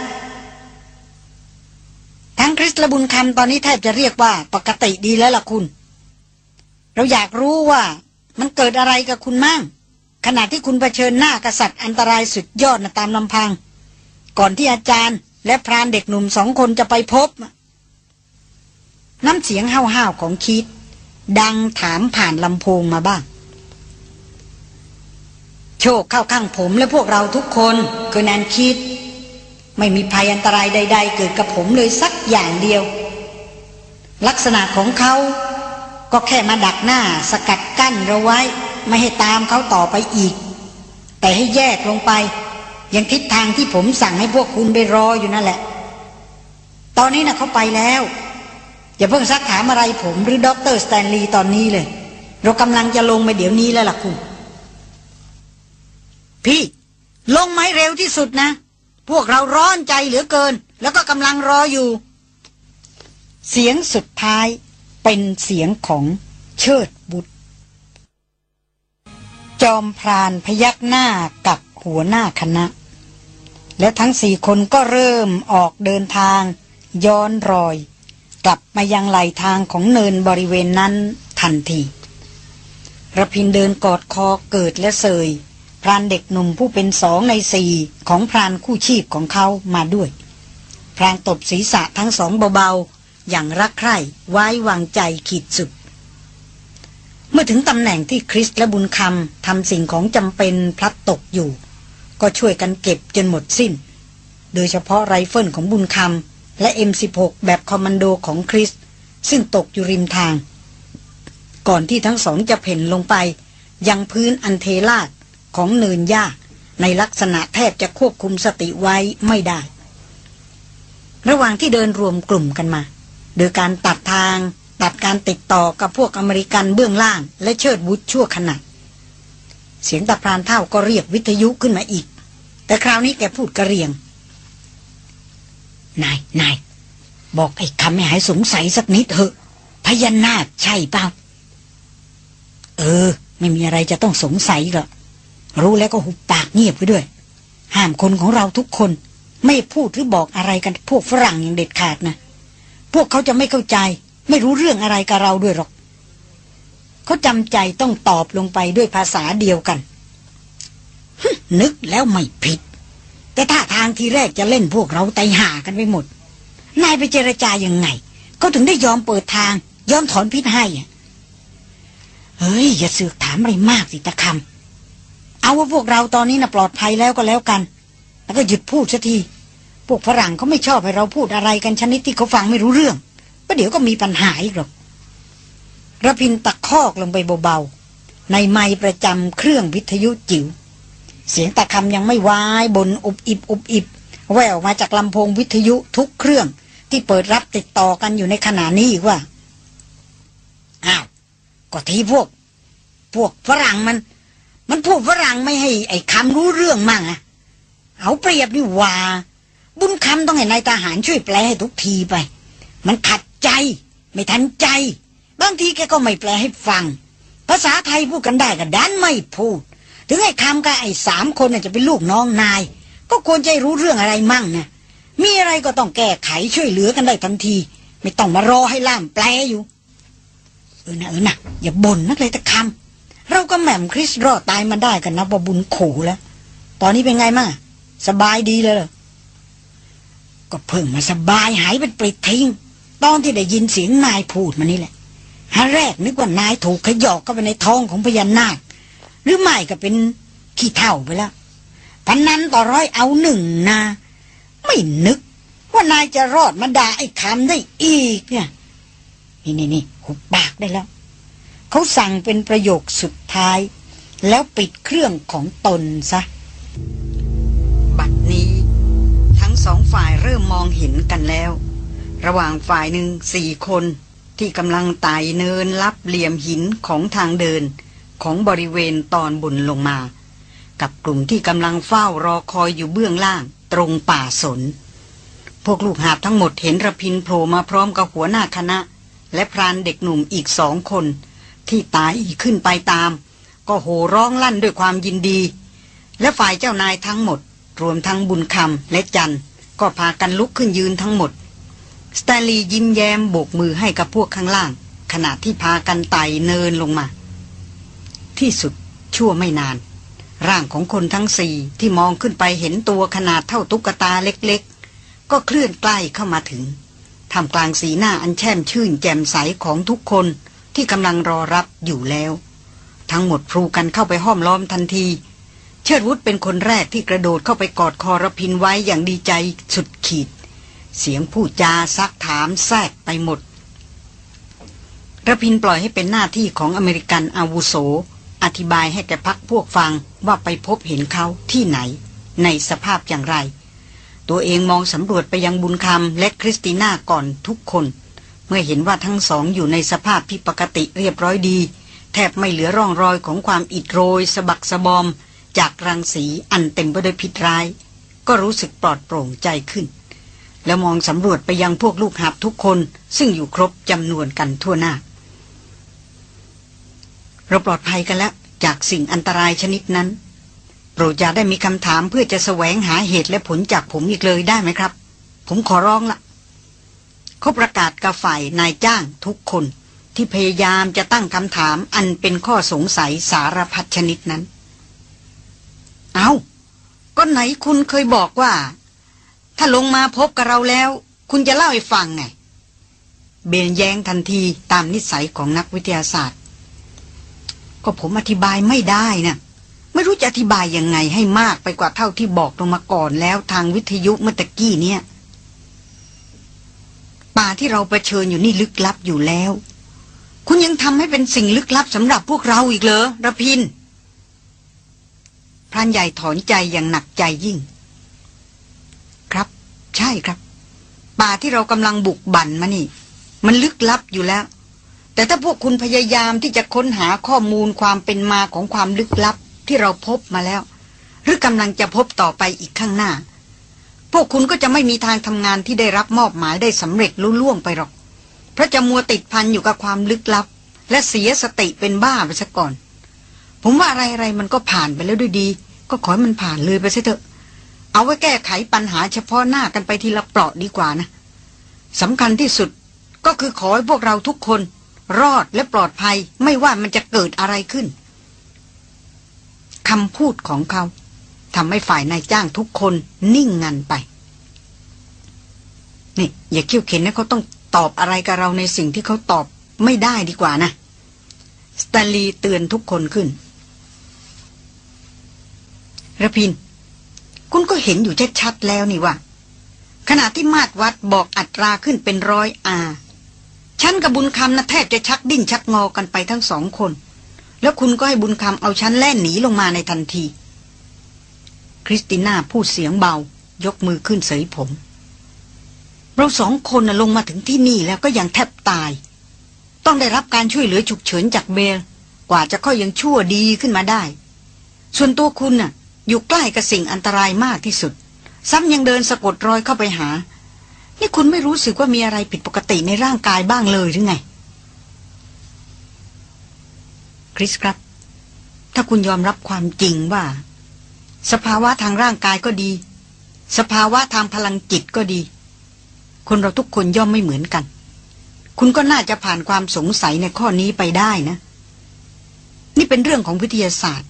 ทั้งคริสและบุญคำตอนนี้แทบจะเรียกว่าปกติดีแล้วล่ะคุณ เราอยากรู้ว่ามันเกิดอะไรกับคุณมั่งขณะที่คุณเผชิญหน้า กษัตริย์อันตรายสุดยอดนะตามลำพัง ก่อนที่อาจารย์และพรานเด็กหนุ่มสองคนจะไปพบ น้ำเสียงห้าวๆของคิด ดังถามผ่านลำโพงมาบ้าง โชคเข้าข้างผมและพวกเราทุกคนคือแนนคิด ไม่มีภัยอันตรายใด ๆ เกิดกับผมเลยสักอย่างเดียว ลักษณะของเขาก็แค่มาดักหน้าสกัดกั้นเราไว้ ไม่ให้ตามเขาต่อไปอีก แต่ให้แยกลงไป ยังทิศทางที่ผมสั่งให้พวกคุณไปรออยู่นั่นแหละ ตอนนี้นะเขาไปแล้ว อย่าเพิ่งซักถามอะไรผมหรือด็อกเตอร์สแตนลีย์ตอนนี้เลย เรากำลังจะลงไปเดี๋ยวนี้แล้วล่ะคุณ พี่ ลงมาเร็วที่สุดนะ พวกเราร้อนใจเหลือเกิน แล้วก็กำลังรออยู่ เสียงสุดท้ายเป็นเสียงของเชิดบุตร จอมพรานพยักหน้ากับหัวหน้าคณะ และทั้งสี่คนก็เริ่มออกเดินทาง ย้อนรอย กลับมายังไหลทางของเนินบริเวณนั้นทันทีระพินเดินกอดคอเกิดและเสย พรานเด็กหนุ่มผู้เป็นสองในสี่ของพรานคู่ชีพของเขามาด้วย พรางตบศีรษะทั้งสองเบาๆ อย่างรักใคร่ไว้วางใจขีดสุด เมื่อถึงตำแหน่งที่คริสและบุญคำทำสิ่งของจำเป็นพลัดตกอยู่ ก็ช่วยกันเก็บจนหมดสิ้น โดยเฉพาะไรเฟิลของบุญคำ และ M16 แบบคอมมานโดของคริส ซึ่งตกอยู่ริมทาง ก่อนที่ทั้งสองจะเผ่นลงไป ยังพื้นอันเทลาดของเนินหญ้าในลักษณะแทบจะควบคุมสติไว้ไม่ได้ ระหว่างที่เดินรวมกลุ่มกันมา โดยการตัดทาง ตัดการติดต่อกับพวกอเมริกันเบื้องล่าง และเชิดวุฒชั่วขณะเสียงตาพรานเท่าก็เรียกวิทยุขึ้นมาอีก แต่คราวนี้แกพูดกระเรียง นายนายบอกไอ้คำไม่หายสงสัยสักนิดเถอะพญานาคใช่เปล่าเออ ไม่มีอะไรจะต้องสงสัยหรอกรู้แล้วก็หุบปากเงียบไว้ด้วย ห้ามคนของเราทุกคน ไม่พูดหรือบอกอะไรกันพวกฝรั่งอย่างเด็ดขาดนะ พวกเขาจะไม่เข้าใจ ไม่รู้เรื่องอะไรกับเราด้วยหรอก เขาจำใจต้องตอบลงไปด้วยภาษาเดียวกัน นึกแล้วไม่ผิด แต่ถ้าทางทีแรกจะเล่นพวกเราไตหากันไปหมด นายไปเจรจายังไง ก็ถึงได้ยอมเปิดทาง ยอมถอนพิษให้เฮ้ย อย่าเสือกถามอะไรมากสิตะคำเอาว่าพวกเราตอนนี้นะปลอดภัยแล้วก็แล้วกัน แล้วก็หยุดพูดสักที พวกฝรั่งเขาไม่ชอบให้เราพูดอะไรกันชนิดที่เขาฟังไม่รู้เรื่องประเดี๋ยวก็มีปัญหาอีกหรอกระพินตะคอกลงไปเบาๆในไม้ประจำเครื่องวิทยุจิ๋ว เสียงตะคำยังไม่วายบนอุบอิบอุบอิบ แววมาจากลำโพงวิทยุทุกเครื่อง ที่เปิดรับติดต่อกันอยู่ในขณะนี้ว่าอ้าวก็ทีพวก พวกฝรั่งมัน มันพูดฝรั่งไม่ให้ ไอ้คำรู้เรื่องมั่งอะเอาเปรียบนี่ว่า บุญคำต้องให้นายทหารช่วยแปลให้ทุกทีไป มันขัดใจ ไม่ทันใจ บางทีแกก็ไม่แปลให้ฟัง ภาษาไทยพูดกันได้ก็ดันไม่พูด ถึงไอ้คำกับไอ้สามคนจะเป็นลูกน้องนาย ก็ควรจะรู้เรื่องอะไรมั่งนะมีอะไรก็ต้องแก้ไขช่วยเหลือกันได้ทันที ไม่ต้องมารอให้ล่ามแปลอยู่ เออนะเออนะอย่าบ่นนักเลยตะคำเราก็แหม่มคริสรอดตายมาได้กันนะว่าบุญขู่แล้ว ตอนนี้เป็นไงมาสบายดีเลยก็เพิ่งมาสบายหายเป็นปลิดทิ้งตอนที่ได้ยินเสียงนายพูดมานี่แหละฮะแรกนึกว่านายถูกขยอกเข้าไปในท้องของพญานาค หรือไม่ก็เป็นขี้เท่าไปแล้วพันนั้นต่อร้อยเอาหนึ่งนา ไม่นึก ว่านายจะรอดมาด่าไอ้คำได้อีกเนี่ยนี่นี่นี่หุบปากได้แล้ว เขาสั่งเป็นประโยคสุดท้าย แล้วปิดเครื่องของตนซะ บัดนี้ ทั้งสองฝ่ายเริ่มมองเห็นกันแล้ว ระหว่างฝ่ายหนึ่งสี่คนที่กำลังไต่เนินลับเหลี่ยมหินของทางเดิน ของบริเวณตอนบุญลงมา กับกลุ่มที่กำลังเฝ้ารอคอยอยู่เบื้องล่าง ตรงป่าสน พวกลูกหาบทั้งหมดเห็นระพินโผล่มาพร้อมกับหัวหน้าคณะ และพรานเด็กหนุ่มอีกสองคน ที่ตายอีขึ้นไปตาม ก็โห่ร้องลั่นด้วยความยินดี และฝ่ายเจ้านายทั้งหมด รวมทั้งบุญคำและจันก็พากันลุกขึ้นยืนทั้งหมดสแตลียิ้มแย้มโบกมือให้กับพวกข้างล่าง ขณะที่พากันไต่เนินลงมา ที่สุดชั่วไม่นาน ร่างของคนทั้งสี่ที่มองขึ้นไปเห็นตัวขนาดเท่าตุ๊กตาเล็กๆ ก็เคลื่อนใกล้เข้ามาถึงทำกลางสีหน้าอันแช่มชื่นแจ่มใสของทุกคนที่กำลังรอรับอยู่แล้ว ทั้งหมดพลูกันเข้าไปห้อมล้อมทันที เชิดวุฒเป็นคนแรกที่กระโดดเข้าไปกอดคอรพินไว้อย่างดีใจสุดขีด เสียงพูดจาซักถามแทรกไปหมดรพินปล่อยให้เป็นหน้าที่ของอเมริกันอาวุโส อธิบายให้แกพักพวกฟังว่าไปพบเห็นเขาที่ไหน ในสภาพอย่างไร ตัวเองมองสำรวจไปยังบุญคำและคริสติน่าก่อนทุกคน เมื่อเห็นว่าทั้งสองอยู่ในสภาพที่ปกติเรียบร้อยดี แทบไม่เหลือร่องรอยของความอิดโรยสะบักสะบอม จากรังสีอันเต็มไปด้วยพิษร้าย ก็รู้สึกปลอดโปร่งใจขึ้น แล้วมองสำรวจไปยังพวกลูกหับทุกคนซึ่งอยู่ครบจำนวนกันทั่วหน้า เราปลอดภัยกันแล้ว จากสิ่งอันตรายชนิดนั้น โปรดอย่าได้มีคำถามเพื่อจะแสวงหาเหตุและผลจากผมอีกเลยได้ไหมครับ ผมขอร้องละเขาประกาศกับฝ่ายนายจ้างทุกคนที่พยายามจะตั้งคำถามอันเป็นข้อสงสัยสารพัดชนิดนั้น เอา้าก็ไหนคุณเคยบอกว่า ถ้าลงมาพบกับเราแล้ว คุณจะเล่าให้ฟังไง เบนแย้งทันทีตามนิสัยของนักวิทยาศาสตร์ ก็ผมอธิบายไม่ได้นะ่ะไม่รู้จะอธิบายยังไงให้มากไปกว่าเท่าที่บอกลงมาก่อนแล้วทางวิทยุเมื่อตะกี้เนี่ย ป่าที่เราเผชิญอยู่นี่ลึกลับอยู่แล้ว คุณยังทำให้เป็นสิ่งลึกลับสำหรับพวกเราอีกเหรอระพินพรานใหญ่ถอนใจอย่างหนักใจยิ่ง ครับ ใช่ครับ ป่าที่เรากำลังบุกบั่นมานี่ มันลึกลับอยู่แล้ว แต่ถ้าพวกคุณพยายามที่จะค้นหาข้อมูลความเป็นมาของความลึกลับที่เราพบมาแล้ว หรือกำลังจะพบต่อไปอีกข้างหน้า พวกคุณก็จะไม่มีทางทำงานที่ได้รับมอบหมายได้สำเร็จลุล่วงไปหรอก เพราะจะมัวติดพันอยู่กับความลึกลับ และเสียสติเป็นบ้าไปซะก่อน ผมว่าอะไรๆมันก็ผ่านไปแล้วด้วยดี ก็ขอให้มันผ่านเลยไปซะเถอะ เอาไว้แก้ไขปัญหาเฉพาะหน้ากันไปทีละเปราะดีกว่านะสำคัญที่สุดก็คือขอให้พวกเราทุกคน รอดและปลอดภัยไม่ว่ามันจะเกิดอะไรขึ้นคำพูดของเขาทำให้ฝ่ายนายจ้างทุกคนนิ่งงันไป นี่ อย่าคิ้วเข็นนะเขาต้องตอบอะไรกับเราในสิ่งที่เขาตอบไม่ได้ดีกว่านะสแตนลีย์เตือนทุกคนขึ้นระพิน คุณก็เห็นอยู่ชัดๆแล้วนี่ว่า ขณะที่มาตรวัดบอกอัตราขึ้นเป็นร้อยอา ฉันกับบุญคำนะแทบจะชักดิ้นชักงอกันไปทั้งสองคน แล้วคุณก็ให้บุญคำเอาฉันแล่นหนีลงมาในทันที คริสติน่าพูดเสียงเบา ยกมือขึ้นเสยผม เราสองคนนะลงมาถึงที่นี่แล้วก็ยังแทบตาย ต้องได้รับการช่วยเหลือฉุกเฉินจากเบล กว่าจะค่อยยังชั่วดีขึ้นมาได้ ส่วนตัวคุณน่ะ อยู่ใกล้กับสิ่งอันตรายมากที่สุด ซ้ำยังเดินสะกดรอยเข้าไปหา นี่คุณไม่รู้สึกว่ามีอะไรผิดปกติในร่างกายบ้างเลยหรือไง คริสครับ ถ้าคุณยอมรับความจริงว่า สภาวะทางร่างกายก็ดี สภาวะทางพลังจิตก็ดี คนเราทุกคนย่อมไม่เหมือนกัน คุณก็น่าจะผ่านความสงสัยในข้อนี้ไปได้นะ นี่เป็นเรื่องของวิทยาศาสตร์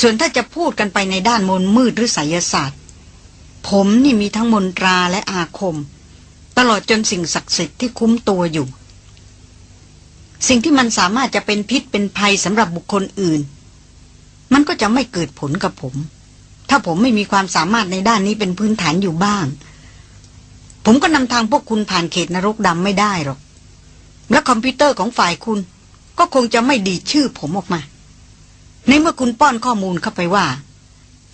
ส่วนถ้าจะพูดกันไปในด้านมนมืดหรือไสยศาสตร์ ผมนี่มีทั้งมนตราและอาคม ตลอดจนสิ่งศักดิ์สิทธิ์ที่คุ้มตัวอยู่ สิ่งที่มันสามารถจะเป็นพิษเป็นภัยสำหรับบุคคลอื่น มันก็จะไม่เกิดผลกับผม ถ้าผมไม่มีความสามารถในด้านนี้เป็นพื้นฐานอยู่บ้าง ผมก็นำทางพวกคุณผ่านเขตนรกดำไม่ได้หรอก และคอมพิวเตอร์ของฝ่ายคุณ ก็คงจะไม่ดีชื่อผมออกมา ในเมื่อคุณป้อนข้อมูลเข้าไปว่า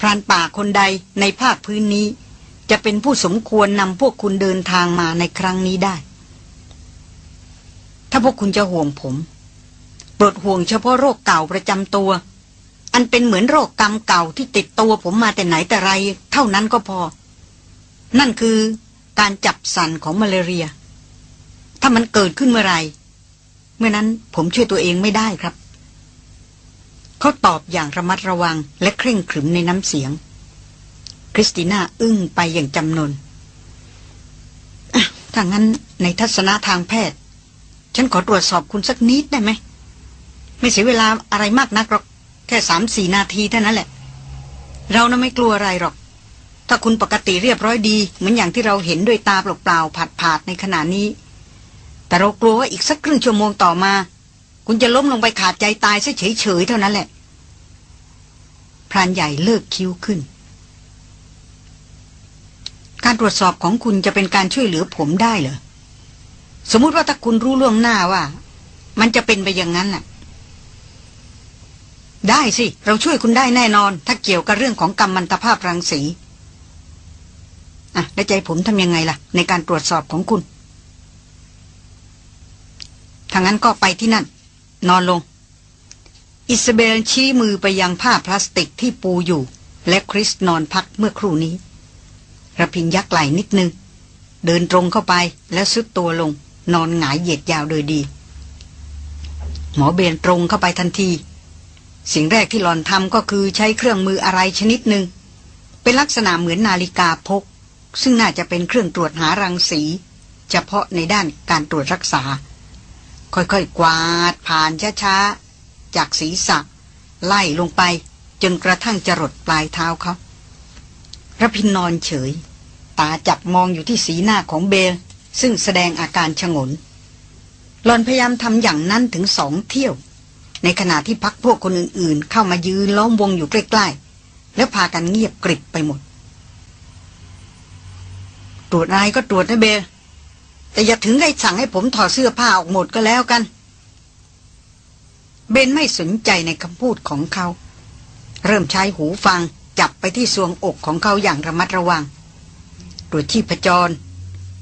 พรานป่าคนใดในภาคพื้นนี้ จะเป็นผู้สมควรนำพวกคุณเดินทางมาในครั้งนี้ได้ ถ้าพวกคุณจะห่วงผมปรดห่วงเฉพาะโรคเก่าประจำตัว อันเป็นเหมือนโรคกรรมเก่าที่ติดตัวผมมาแต่ไหนแต่ไร เท่านั้นก็พอ นั่นคือการจับสันของมาลาเรีย ถ้ามันเกิดขึ้นเมื่อไร เมื่อนั้นผมช่วยตัวเองไม่ได้ครับ เขาตอบอย่างระมัดระวังและเคร่งขรึมในน้ำเสียง คริสติน่าอึ้งไปอย่างจำนนถ้างั้นในทัศนะทางแพทย์ ฉันขอตรวจสอบคุณสักนิดได้ไหม ไม่เสียเวลาอะไรมากนักหรอก แค่สามสี่นาทีเท่านั้นแหละ เรานะไม่กลัวอะไรหรอก ถ้าคุณปกติเรียบร้อยดี เหมือนอย่างที่เราเห็นด้วยตาเปล่าๆผาดผาดในขณะนี้ แต่เรากลัวว่าอีกสักครึ่งชั่วโมงต่อมา คุณจะล้มลงไปขาดใจตายซะเฉยๆเท่านั้นแหละ พรานใหญ่เลิกคิ้วขึ้น การตรวจสอบของคุณจะเป็นการช่วยเหลือผมได้เหรอ สมมติว่าถ้าคุณรู้ล่วงหน้าว่า มันจะเป็นไปอย่างนั้นน่ะได้สิ เราช่วยคุณได้แน่นอน ถ้าเกี่ยวกับเรื่องของกรรมมันตภาพรังสีอะแล้วใจผมทำยังไงล่ะ ในการตรวจสอบของคุณถ้างั้นก็ไปที่นั่น นอนลง อิสเบลชี้มือไปยังผ้าพลาสติกที่ปูอยู่ และคริสนอนพักเมื่อครู่นี้ระพินยักไหล่นิดนึง เดินตรงเข้าไปแล้วซุดตัวลง นอนหงายเหยียดยาวโดยดี หมอเบนตรงเข้าไปทันที สิ่งแรกที่หลอนทำก็คือใช้เครื่องมืออะไรชนิดหนึ่ง เป็นลักษณะเหมือนนาฬิกาพก ซึ่งน่าจะเป็นเครื่องตรวจหารังสี เฉพาะในด้านการตรวจรักษา ค่อยๆกวาดผ่านช้าๆ จากศีรษะ ไล่ลงไปจนกระทั่งจรดปลายเท้าเขาระพินนอนเฉย ตาจับมองอยู่ที่สีหน้าของเบล ซึ่งแสดงอาการชงนหลอนพยายามทำอย่างนั้นถึงสองเที่ยว ในขณะที่พักพวกคนอื่นๆ เข้ามายืนล้อมวงอยู่ใกล้ๆ แล้วพากันเงียบกริบไปหมด ตรวจอะไรก็ตรวจนะเบล แต่อย่าถึงได้สั่งให้ผมถอดเสื้อผ้าออกหมดก็แล้วกัน เบนไม่สนใจในคำพูดของเขา เริ่มใช้หูฟังจับไปที่สวงอกของเขาอย่างระมัดระวัง ตรวจชีพจร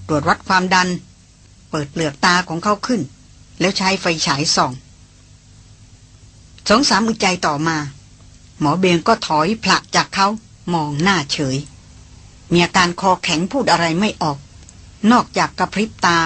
ตรวจวัดความดัน เปิดเปลือกตาของเขาขึ้น แล้วใช้ไฟฉายส่องสองสามอึดใจต่อมา หมอเบงก็ถอยผลักจากเขามองหน้าเฉย มีอาการคอแข็งพูดอะไรไม่ออก นอกจากกระพริบตา